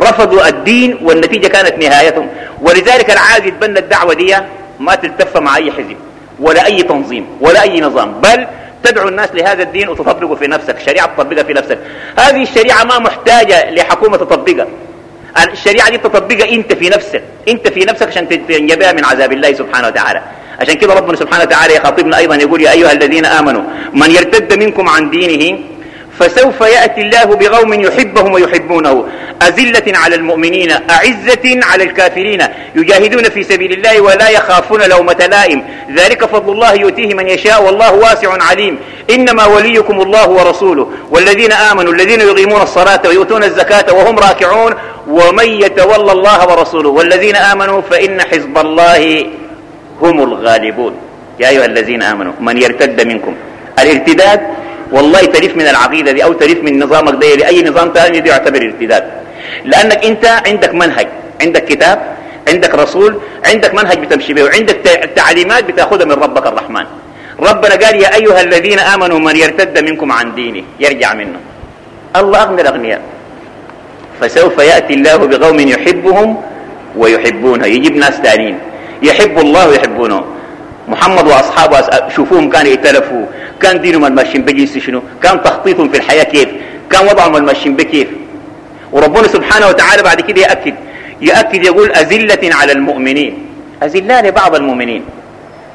رفضوا الدين والنتيجة كانت نهايتهم. ولذلك العادي يتبنى الدعوة دي ما تلتف مع أي حزب ولا أي تنظيم ولا أي نظام. بل تدعو الناس لهذا الدين وتطبقه في نفسك. شريعة تطبقها في نفسك. هذه الشريعة ما محتاجة لحكومة تطبقها. الشريعة دي تطبقها انت في نفسك انت في نفسك عشان تنجبها من عذاب الله سبحانه وتعالى. عشان كده ربنا سبحانه وتعالى يخاطبنا أيضا يقول يا أيها الذين آمنوا من يرتد منكم عن دينه فسوف يأتي الله بقوم يحبهم ويحبونه. أذلة على المؤمنين أعزة على الكافرين. يجاهدون في سبيل الله ولا يخافون لومة لائم. ذلك فضل الله يؤتيه من يشاء والله واسع عليم. إنما وليكم الله ورسوله. والذين آمنوا الذين يقيمون الصلاة ويؤتون الزكاة وهم راكعون. ومن يتولى الله ورسوله والذين آمنوا فإن حزب الله هم الغالبون. يا أيها الذين آمنوا من يرتد منكم. الارتداد والله تلف من العقيدة دي أو تلف من نظامك ده لأي نظام ثاني دي يعتبر ارتداد. لأنك أنت عندك منهج عندك كتاب عندك رسول عندك منهج بتمشي به وعندك تعليمات بتاخذها من ربك الرحمن. ربنا قال يا أيها الذين آمنوا من يرتد منكم عن دينه يرجع منه. الله أغنى الأغنياء. فسوف يأتي الله بقوم يحبهم ويحبونه. يجيب ناس ثانيين يحب الله ويحبونه. محمد وأصحابه شوفوهم كانوا يتلفوا. كان دينهم الماشيين بجيس شنو؟ كان تخطيطهم في الحياة كيف؟ كان وضعهم الماشيين بكيف؟ وربنا سبحانه وتعالى بعد كده يأكد. يأكد يقول أذلة على المؤمنين. اذله لبعض المؤمنين.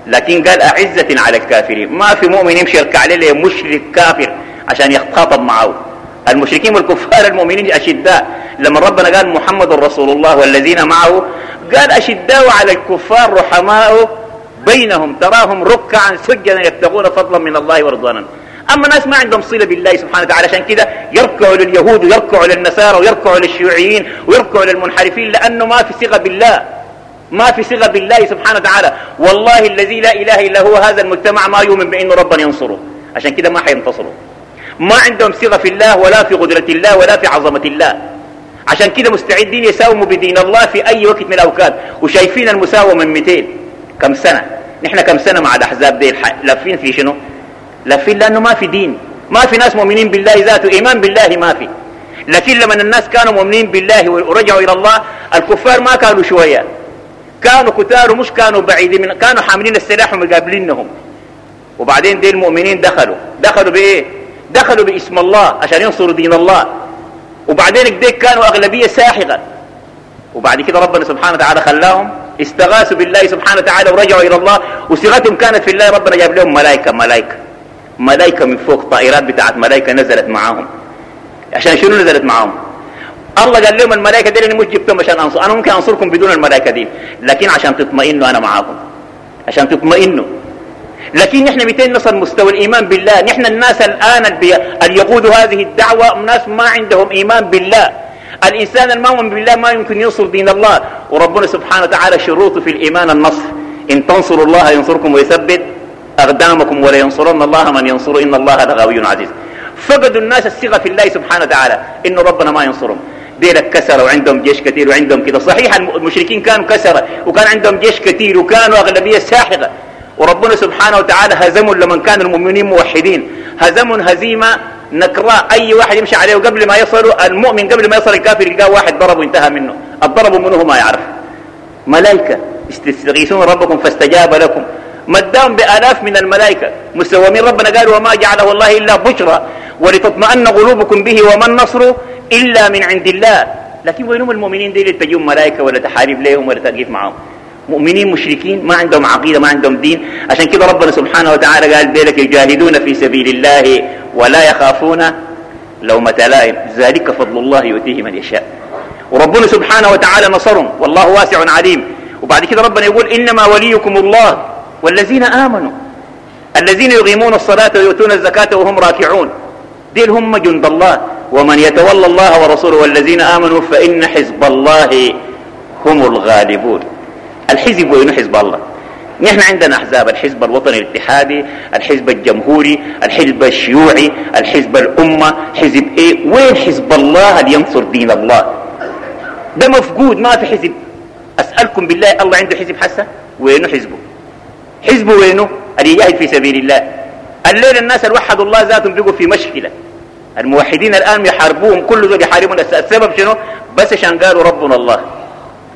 لكن قال أعزة على الكافرين. ما في مؤمن يمشي يركع عليه مشرك كافر. عشان يتخاطب معه. المشركين والكفار المؤمنين أشداء. لما ربنا قال محمد رسول الله والذين معه قال أشداء على الكفار رحماء بينهم تراهم ركعا سجدا يبتغون فضلا من الله ورضوانا. أما ناس ما عندهم صلة بالله سبحانه وتعالى عشان كده يركعوا لليهود ويركعوا للنصارى ويركعوا للشيوعيين ويركعوا للمنحرفين لأنه ما في صله بالله. ما في صله بالله سبحانه وتعالى. والله الذي لا إله إلا هو هذا المجتمع ما يؤمن بإنه ربنا ينصره. عشان كده ما حينتصروا. ما عندهم صله في الله ولا في قدرة الله ولا في عظمة الله. عشان كده مستعدين يساوموا بدين الله في أي وقت من الأوقات. وشايفين المساومة من 200 كم سنة؟ نحن كم سنة مع الأحزاب دي لافين في شنو؟ لافين لأنه ما في دين. ما في ناس مؤمنين بالله ذاته إيمان بالله ما في. لكن لما الناس كانوا مؤمنين بالله ورجعوا إلى الله الكفار ما كانوا شوية. كانوا كتار ومش كانوا بعيدين من كانوا حاملين السلاح ومقابلينهم. وبعدين دي المؤمنين دخلوا. دخلوا بإيه؟ دخلوا باسم الله عشان ينصروا دين الله. وبعدين كده كانوا أغلبية ساحقة. وبعد كده ربنا سبحانه وتعالى خلاهم استغاثوا بالله سبحانه وتعالى ورجعوا إلى الله. وصيغتهم كانت في الله ربنا جاب لهم ملائكة ملائكة. ملائكة من فوق طائرات بتاعت ملائكة نزلت معاهم. عشان شنو نزلت معاهم؟ الله قال لهم الملائكة دي مش جبتهم عشان انصر أنا ممكن أنصركم بدون الملائكة دي لكن عشان تطمئنوا أنا معاكم. عشان تطمئنوا. لكن نحن 200 نصل مستوى الإيمان بالله. نحن الناس الآن اللي يقودوا هذه الدعوة ناس ما عندهم إيمان بالله. الإنسان المؤمن بالله ما يمكن ينصر دين الله. وربنا سبحانه وتعالى شروطه في الإيمان النصر. إن تنصروا الله ينصركم ويثبت أقدامكم ولا ينصرن الله من ينصر. إن الله لغوي عزيز. فقدوا الناس الثقه في الله سبحانه وتعالى. انه ربنا ما ينصرهم. ديلك كسر وعندهم جيش كثير وعندهم كده صحيح المشركين كانوا كسرة وكان عندهم جيش كثير وكانوا أغلبية ساحقة. وربنا سبحانه وتعالى هزموا لما كانوا المؤمنين موحدين. هزموا هزيمة نكراء أي واحد يمشي عليه وقبل ما يصلوا المؤمن قبل ما يصل الكافر يلقاه واحد ضرب وانتهى منه. الضرب منه ما يعرف. ملائكة استغيثون ربكم فاستجاب لكم. مدام بآلاف من الملائكة مسومين ربنا قالوا وما جعله الله إلا بشرى ولتطمئن قلوبكم به وما النصر إلا من عند الله. لكن وينهم المؤمنين دي اللي تجيهم ملائكة ولا تحارب لهم ولا تقيف معهم؟ مؤمنين مشركين ما عندهم عقيدة ما عندهم دين. عشان كده ربنا سبحانه وتعالى قال ذلك يجاهدون في سبيل الله ولا يخافون لومة لائم. ذلك فضل الله يؤتيه من يشاء. وربنا سبحانه وتعالى نصرهم. والله واسع عليم. وبعد كده ربنا يقول إنما وليكم الله والذين آمنوا. الذين يقيمون الصلاة ويؤتون الزكاة وهم راكعون. ديل هم جند الله. ومن يتولى الله ورسوله والذين آمنوا فإن حزب الله هم الغالبون. الحزب وين حزب الله؟ نحن عندنا أحزاب الحزب الوطني الاتحادي الحزب الجمهوري الحزب الشيوعي الحزب الأمة حزب إيه؟ وين حزب الله اللي ينصر دين الله؟ ده مفقود ما في حزب. أسألكم بالله الله عنده حزب حسه وينه حزبه؟ حزبه وينه اللي يجاهد في سبيل الله. الليل الناس اللي وحدوا الله ذاتهم بيقوا في مشكلة. الموحدين الآن يحاربوهم كل ذول يحاربون. السبب شنو؟ بس عشان قالوا ربنا الله.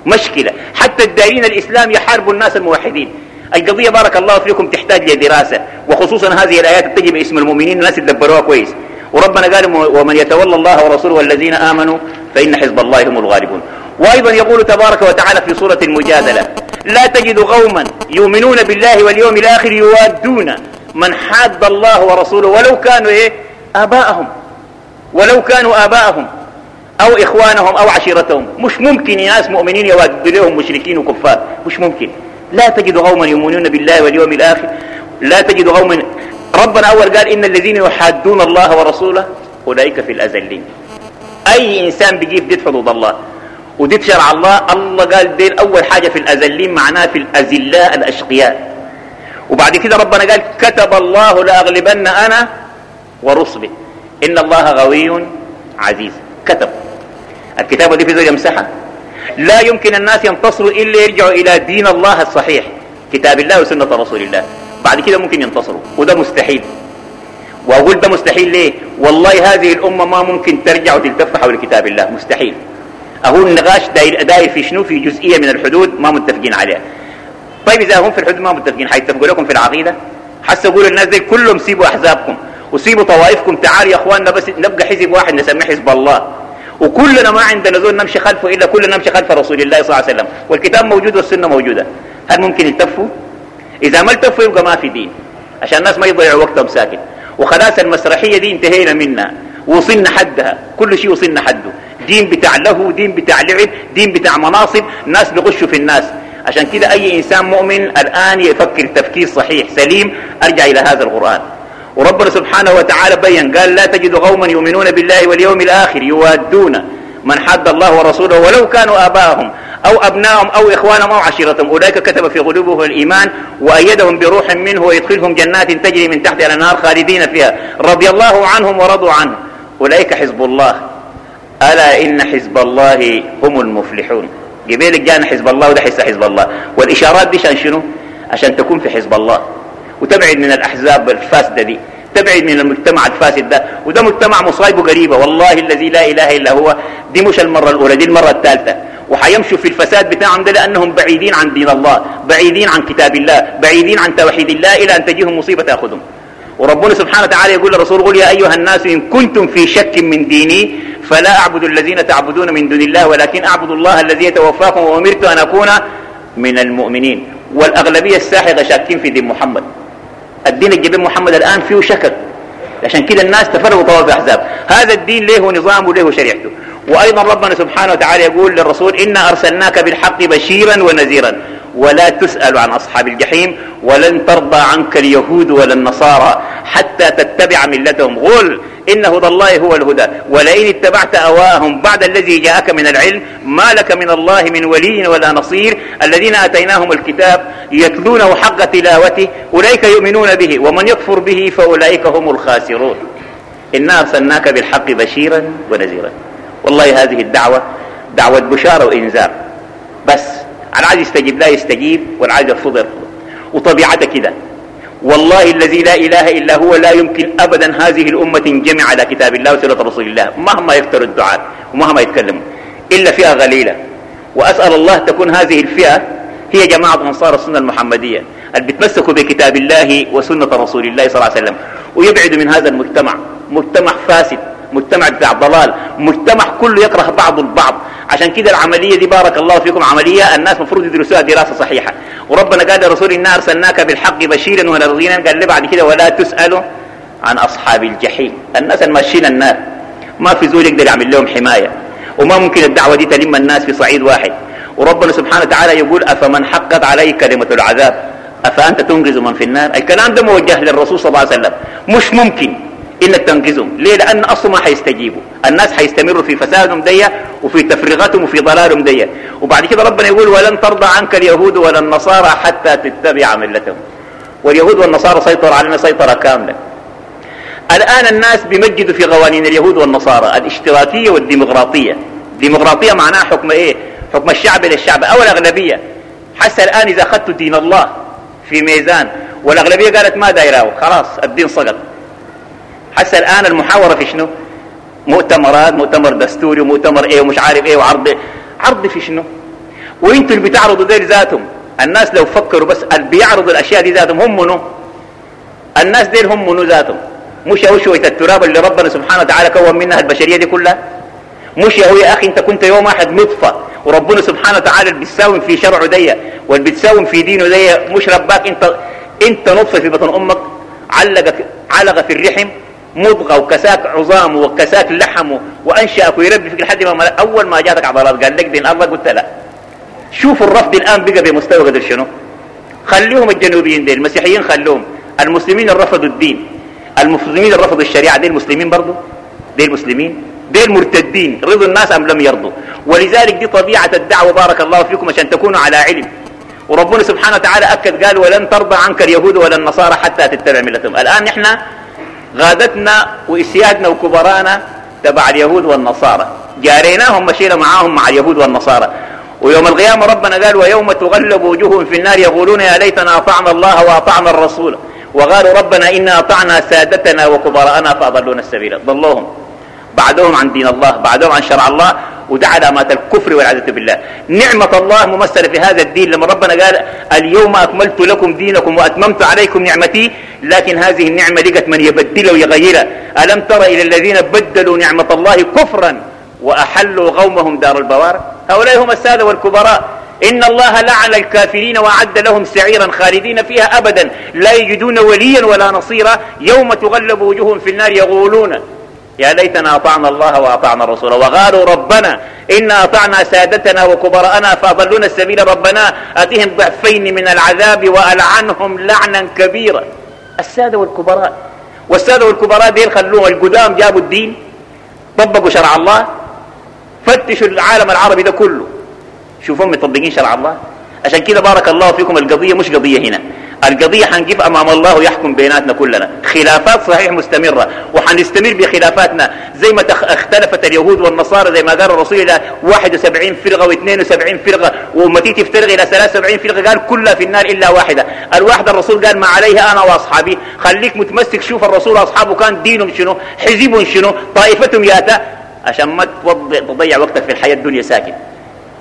مشكلة. حتى الدارين الإسلام يحاربوا الناس الموحدين. القضية بارك الله فيكم تحتاج لدراسة. وخصوصا هذه الآيات تجي باسم المؤمنين الناس يدبروها كويس. وربنا قال ومن يتولى الله ورسوله والذين آمنوا فإن حزب الله هم الغالبون. وأيضا يقول تبارك وتعالى في سورة المجادلة لا تجد قوما يؤمنون بالله واليوم الآخر يوادون من حاد الله ورسوله ولو كانوا إيه؟ آباءهم. ولو كانوا آباءهم. أو إخوانهم أو عشيرتهم. مش ممكن ناس مؤمنين يوادوا لهم مشركين وكفار. مش ممكن. لا تجد قوما يؤمنون بالله واليوم الآخر. لا تجد قوما. ربنا أول قال إن الذين يحادون الله ورسوله أولئك في الأزلين أي إنسان بيجيب ديت حدود الله وديت شرع الله الله قال ديل أول حاجة في الأزلين معناه في الأزلاء الأشقياء. وبعد كده ربنا قال كتب الله لأغلبن أنا ورسلي. إن الله غوي عزيز. كتب. الكتابة دي في زوج يمسحها لا يمكن الناس ينتصروا إلا يرجعوا إلى دين الله الصحيح كتاب الله وسنة رسول الله. بعد كده ممكن ينتصروا وده مستحيل. وأقول ده مستحيل ليه؟ والله هذه الأمة ما ممكن ترجع وتلتف حول كتاب الله مستحيل. أهو النقاش داير, داير في شنو؟ في جزئية من الحدود ما متفقين عليها. طيب إذا هم في الحدود ما متفقين حيتفقوا لكم في العقيدة؟ حتى يقول الناس دي كلهم سيبوا أحزابكم وسيبوا طوائفكم تعالوا يا إخواننا بس نبقى حزب واحد نسميه حزب الله. وكلنا ما عندنا زول نمشي خلفه إلا كلنا نمشي خلف رسول الله صلى الله عليه وسلم. والكتاب موجود والسنة موجودة. هل ممكن يلتفوا؟ إذا ما التفوا يبقى ما في دين. عشان الناس ما يضيعوا وقتهم ساكن. وخلاص المسرحية دي انتهينا منها. وصلنا حدها. كل شيء وصلنا حده. دين بتاع له دين بتاع لعب دين بتاع مناصب. ناس بيغشوا في الناس. عشان كده أي إنسان مؤمن الآن يفكر تفكير صحيح سليم. أرجع إلى هذا القرآن. وربنا سبحانه وتعالى بين قال لا تجد قوما يؤمنون بالله واليوم الآخر يوادون من حد الله ورسوله ولو كانوا آباءهم أو ابنائهم أو إخوانهم أو عشيرتهم. أولئك كتب في قلوبهم الإيمان وأيدهم بروح منه ويدخلهم جنات تجري من تحتها الأنهار خالدين فيها. رضي الله عنهم ورضوا عنه. أولئك حزب الله. ألا إن حزب الله هم المفلحون. قبيلك جانا حزب الله وده حس حزب الله. والإشارات دي عشان شنو؟ عشان تكون في حزب الله. وتبعد من الأحزاب الفاسدة دي. تبعد من المجتمع الفاسد ده. وده مجتمع مصايبه قريبة والله الذي لا إله إلا هو. دي مش المرة الأولى دي المرة الثالثة. وحيمشوا في الفساد بتاعهم ده لأنهم بعيدين عن دين الله بعيدين عن كتاب الله بعيدين عن توحيد الله إلى أن تجيهم مصيبة تأخذهم. وربنا سبحانه وتعالى يقول للرسول قل يا أيها الناس إن كنتم في شك من ديني فلا أعبد الذين تعبدون من دون الله ولكن أعبد الله الذي يتوفاكم وأمرت أن أكون من المؤمنين. والأغلبية الساحقة شاكين في دين محمد. الدين الجبين محمد الآن فيه شكك عشان كده الناس تفرقوا طوال أحزاب هذا الدين له نظام وله شريعته. وأيضا ربنا سبحانه وتعالى يقول للرسول إنا أرسلناك بالحق بشيرا ونذيرا. ولا تسأل عن أصحاب الجحيم ولن ترضى عنك اليهود ولا النصارى حتى تتبع ملتهم. قل إن هدى الله هو الهدى. ولئن اتبعت أواهم بعد الذي جاءك من العلم ما لك من الله من ولي ولا نصير. الذين أتيناهم الكتاب يتلونه حق تلاوته أولئك يؤمنون به ومن يكفر به فأولئك هم الخاسرون. إنا أرسلناك بالحق بشيرا ونذيرا. والله هذه الدعوة دعوة بشارة وإنذار. بس العايز يستجيب لا يستجيب والعايز يرفض يرفض. وطبيعته كده. والله الذي لا إله إلا هو لا يمكن أبدا هذه الأمة تنجمع على كتاب الله وسنة رسول الله مهما يكثر الدعاء ومهما يتكلموا إلا فئة قليلة وأسأل الله تكون هذه الفئة هي جماعة أنصار السنة المحمدية اللي بتمسكوا بكتاب الله وسنة رسول الله صلى الله عليه وسلم. ويبعدوا من هذا المجتمع مجتمع فاسد مجتمع بتاع ضلال مجتمع كله يكره بعض البعض. عشان كده العملية دي بارك الله فيكم عملية الناس مفروض يدرسوها دراسة صحيحة. وربنا قال لرسول إنا أرسلناك بالحق بشيرا ونذيرا قال لي بعد كده ولا تسألوا عن أصحاب الجحيم. الناس الماشيين النار ما في زول يقدر يعمل لهم حماية. وما ممكن الدعوة دي تلم الناس في صعيد واحد. وربنا سبحانه وتعالى يقول أفمن حقت عليه كلمة العذاب؟ أفأنت تنقذ من في النار؟ الكلام ده موجه للرسول صلى الله عليه وسلم. مش ممكن إنك تنقذهم. ليه؟ لأن أصلا ما حيستجيبوا. الناس حيستمروا في فسادهم دي وفي تفريغاتهم وفي ضلالهم دي وبعد كده ربنا يقول ولن ترضى عنك اليهود ولا النصارى حتى تتبع ملتهم. واليهود والنصارى سيطروا علينا سيطرة كاملة. الآن الناس بيمجدوا في قوانين اليهود والنصارى الاشتراكية والديمقراطية. الديمقراطيه معناها حكم إيه؟ حكم الشعب للشعب. أو الأغلبية. حتى الآن إذا أخذت دين الله في ميزان والأغلبية قالت ما دايراه خلاص الدين سقط حتى الآن المحاورة في شنو؟ مؤتمرات مؤتمر دستوري ومؤتمر إيه ومش عارف إيه وعرض. إيه عرض في شنو؟ وإنتوا اللي بتعرضوا ديل ذاتهم. الناس لو فكروا بس اللي بيعرضوا الأشياء دي ذاتهم هم منو؟ الناس ديل هم منو ذاتهم؟ مش هو شوية التراب اللي ربنا سبحانه وتعالى كون منها البشرية دي كلها؟ مش يا هو يا أخي أنت كنت يوم واحد نطفة وربنا سبحانه وتعالى بتساوم في شرعه دي واللي بتساوم في دينه دي مش رباك أنت أنت نطفة في بطن أمك. علقك علق في الرحم مضغة وكساك عظام وكساك لحم وأنشأك ويربي فيك لحد ما أول ما جاتك عضلات قال لك دين الله قلت لا. شوفوا الرفض الآن بقى بمستوى قدر شنو. خليهم الجنوبيين دي المسيحيين خلوهم. المسلمين اللي رفضوا الدين. المسلمين اللي رفضوا الشريعة دي المسلمين برضو؟ دي المسلمين دي المرتدين رضوا الناس أم لم يرضوا؟ ولذلك دي طبيعة الدعوة بارك الله فيكم عشان تكونوا على علم. وربنا سبحانه وتعالى أكد قال ولن ترضى عنك اليهود ولا النصارى حتى تتبع ملتهم. الآن نحن غادتنا وإسيادنا وكبرانا تبع اليهود والنصارى. جاريناهم مشينا معاهم مع اليهود والنصارى. ويوم القيامة ربنا قال ويوم تغلب وجوههم في النار يقولون يا ليتنا أطعنا الله وأطعنا الرسول. وقالوا ربنا إنا أطعنا سادتنا وكبراءنا فأضلونا السبيل. ضلوهم. بعدهم عن دين الله بعدهم عن شرع الله وده علامات الكفر والعياذ بالله. نعمة الله ممثلة في هذا الدين لما ربنا قال اليوم أكملت لكم دينكم وأتممت عليكم نعمتي لكن هذه النعمة لقت من يبدلها ويغيرها ألم تر إلى الذين بدلوا نعمة الله كفرا وأحلوا قومهم دار البوار؟ هؤلاء هم السادة والكبراء. إن الله لعن الكافرين وأعد لهم سعيرا خالدين فيها أبدا. لا يجدون وليا ولا نصيرا. يوم تغلب وجوههم في النار يقولون يا ليتنا أطعنا الله وأطعنا الرسول وقالوا ربنا إنا أطعنا سادتنا وكبراءنا فأضلونا السبيل ربنا أتهم ضعفين من العذاب وألعنهم لعنا كبيرا. السادة والكبراء. والسادة والكبراء ديل خلوهم القدام جابوا الدين طبقوا شرع الله فتشوا العالم العربي ده كله. شوفهم مطبقين شرع الله؟ عشان كده بارك الله فيكم القضية مش قضية هنا. القضية حنقف أمام الله يحكم بيناتنا كلنا. خلافات صحيح مستمرة وحنستمر بخلافاتنا. زي ما اختلفت اليهود والنصارى زي ما قال الرسول إلى 71 فرقة و72 فرقة. وأمتي تفترق إلى 73 فرقة قال كلها في النار إلا واحدة. الواحدة الرسول قال ما عليها أنا وأصحابي. خليك متمسك شوف الرسول وأصحابه كان دينهم شنو حزبهم شنو طائفتهم ياتا. عشان ما تضيع وقتك في الحياة الدنيا ساكن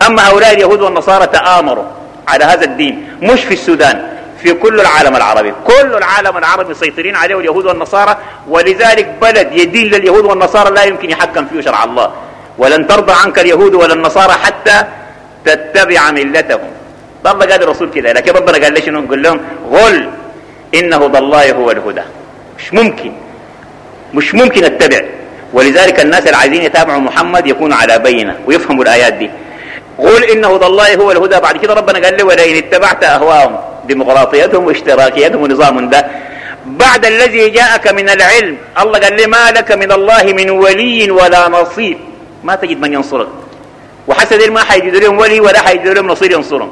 أما هؤلاء اليهود والنصارى تآمروا على هذا الدين مش في السودان. في كل العالم العربي. كل العالم العربي مسيطرين عليه اليهود والنصارى. ولذلك بلد يدين لليهود والنصارى لا يمكن يحكم فيه شرع الله. ولن ترضى عنك اليهود ولا النصارى حتى تتبع ملتهم. الله قال الرسول كذا لكن ربنا قال ليش نقول لهم غل إن هدى الله هو الهدى. مش ممكن. مش ممكن أتبع. ولذلك الناس اللي عايزين يتابعوا محمد يكونوا على بينة ويفهموا الآيات دي. قول إن هدى هو الهدى. بعد كده ربنا قال له ولئن اتبعت أهواهم ديمقراطيتهم واشتراكيتهم ونظام ده. بعد الذي جاءك من العلم الله قال لي ما لك من الله من ولي ولا نصير. ما تجد من ينصرك. وحسد ما حيجد لهم ولي ولا حيجد لهم نصير ينصرهم.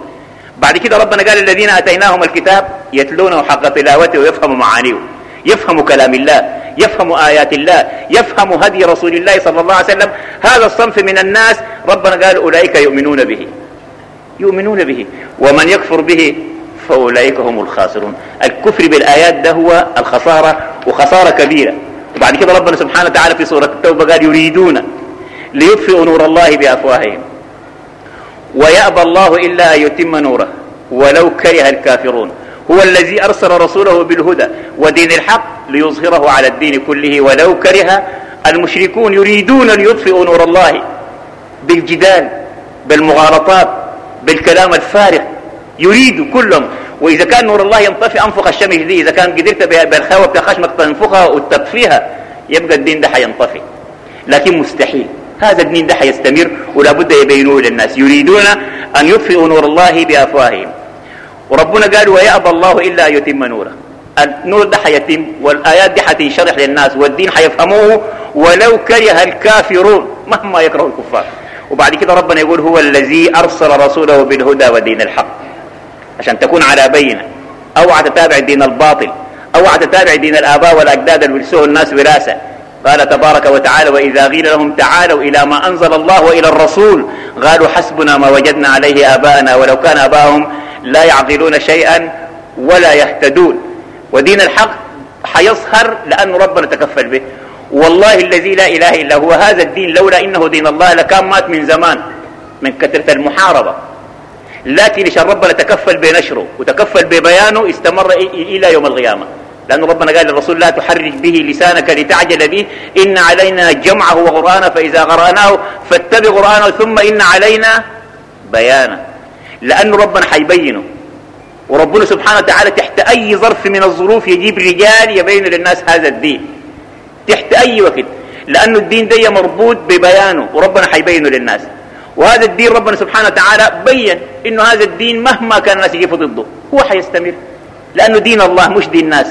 بعد كده ربنا قال الذين آتيناهم الكتاب يتلونه حق تلاوته ويفهموا معانيه. يفهم كلام الله يفهم آيات الله يفهم هدي رسول الله صلى الله عليه وسلم. هذا الصنف من الناس ربنا قال أولئك يؤمنون به. يؤمنون به. ومن يكفر به فأولئك هم الخاسرون. الكفر بالآيات ده هو الخسارة وخسارة كبيرة. وبعد كده ربنا سبحانه وتعالى في سورة التوبة قال يريدون ليطفئوا نور الله بأفواههم. ويأبى الله إلا أن يتم نوره ولو كره الكافرون. هو الذي أرسل رسوله بالهدى ودين الحق ليظهره على الدين كله ولو كره المشركون يريدون أن يطفئوا نور الله بالجدال بالمغالطات بالكلام الفارغ. يريد كلهم. وإذا كان نور الله ينطفي أنفخ الشمس دي إذا كان قدرت بالخاوة بتاع خشمك تنفخها وتطفيها يبقى الدين ده حينطفي. لكن مستحيل. هذا الدين ده حيستمر ولا بد يبينوه للناس. يريدون أن يطفئوا نور الله بأفواههم. وربنا قال ويأبى الله إلا أن يتم نوره. النور ده حيتم والآيات دي حتنشرح للناس والدين حيفهموه ولو كره الكافرون مهما يكره الكفار. وبعد كده ربنا يقول هو الذي أرسل رسوله بالهدى ودين الحق. عشان تكون على بينة. أوعى تتابع دين الباطل. أوعى تتابع دين الآباء والأجداد اللي الناس وراثة قال تبارك وتعالى وإذا قيل لهم تعالوا إلى ما أنزل الله وإلى الرسول قالوا حسبنا ما وجدنا عليه آباءنا ولو كان آباءهم لا يعقلون شيئا ولا يهتدون. ودين الحق حيظهر لأنه ربنا تكفل به. والله الذي لا إله إلا هو هذا الدين لولا إنه دين الله لكان مات من زمان من كثرة المحاربة. لكن عشان ربنا تكفل بنشره وتكفل ببيانه استمر إلى يوم القيامة. لأن ربنا قال للرسول لا تحرك به لسانك لتعجل به. إن علينا جمعه وقرآنه فإذا قرأناه فاتبع قرآنه ثم إن علينا بيانه. لأنه ربنا حيبينه. وربنا سبحانه وتعالى تحت أي ظرف من الظروف يجيب رجال يبين للناس هذا الدين. تحت أي وقت. لأنه الدين ده مربوط ببيانه. وربنا حيبينه للناس. وهذا الدين ربنا سبحانه وتعالى بين إنه هذا الدين مهما كان الناس يقفوا ضده هو حيستمر لأنه دين الله مش دين الناس.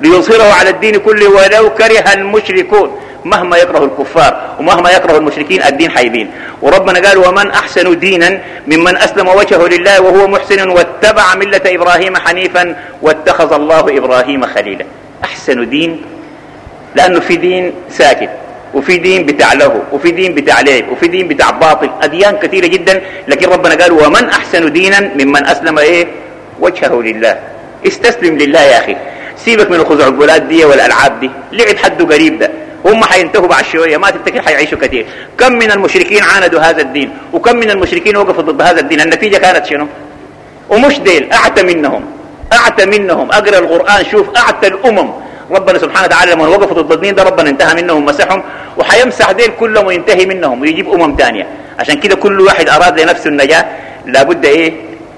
ليظهره على الدين كله ولو كره المشركون مهما يكره الكفار ومهما يكره المشركين الدين حيبين. وربنا قال ومن أحسن دينا ممن أسلم وجهه لله وهو محسن واتبع ملة إبراهيم حنيفا واتخذ الله إبراهيم خليلا. أحسن دين لأنه في دين ساكت. وفي دين بتاع له وفي دين بتاع ليل وفي دين بتاع باطل. أديان كثيرة جدا لكن ربنا قال ومن أحسن دينا ممن أسلم إيه؟ وجهه لله. استسلم لله يا أخي. سيبك من الخزعبلات دي والألعاب دي. لعب حده قريب ده. هم حينتهوا بعد شوية ما تفتكر حيعيشوا كثير. كم من المشركين عاندوا هذا الدين؟ وكم من المشركين وقفوا ضد هذا الدين؟ النتيجة كانت شنو؟ ومش ديل أعتى منهم. أعتى منهم. أقرأ القرآن شوف أعتى الأمم. ربنا سبحانه وتعالى لما وقفوا ضد الدين ده ربنا انتهى منهم ومسحهم وحيمسح ديل كلهم وينتهي منهم ويجيب أمم ثانية عشان كده كل واحد أراد لنفسه النجاة لابد إيه؟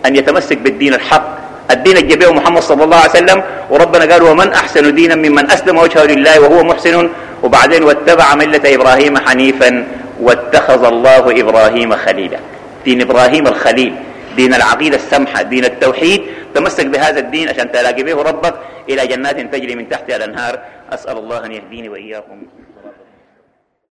أن يتمسك بالدين الحق. الدين الجبيه محمد صلى الله عليه وسلم وربنا قال ومن أحسن دينا ممن أسلم وجهه لله وهو محسن. وبعدين واتبع ملة إبراهيم حنيفا واتخذ الله إبراهيم خليلا. دين إبراهيم الخليل دين العقيدة السمحة دين التوحيد. تمسك بهذا الدين عشان تلاقي به ربك. إلى جنات تجري من تحتها الأنهار. أسأل الله أن يهديني وإياكم.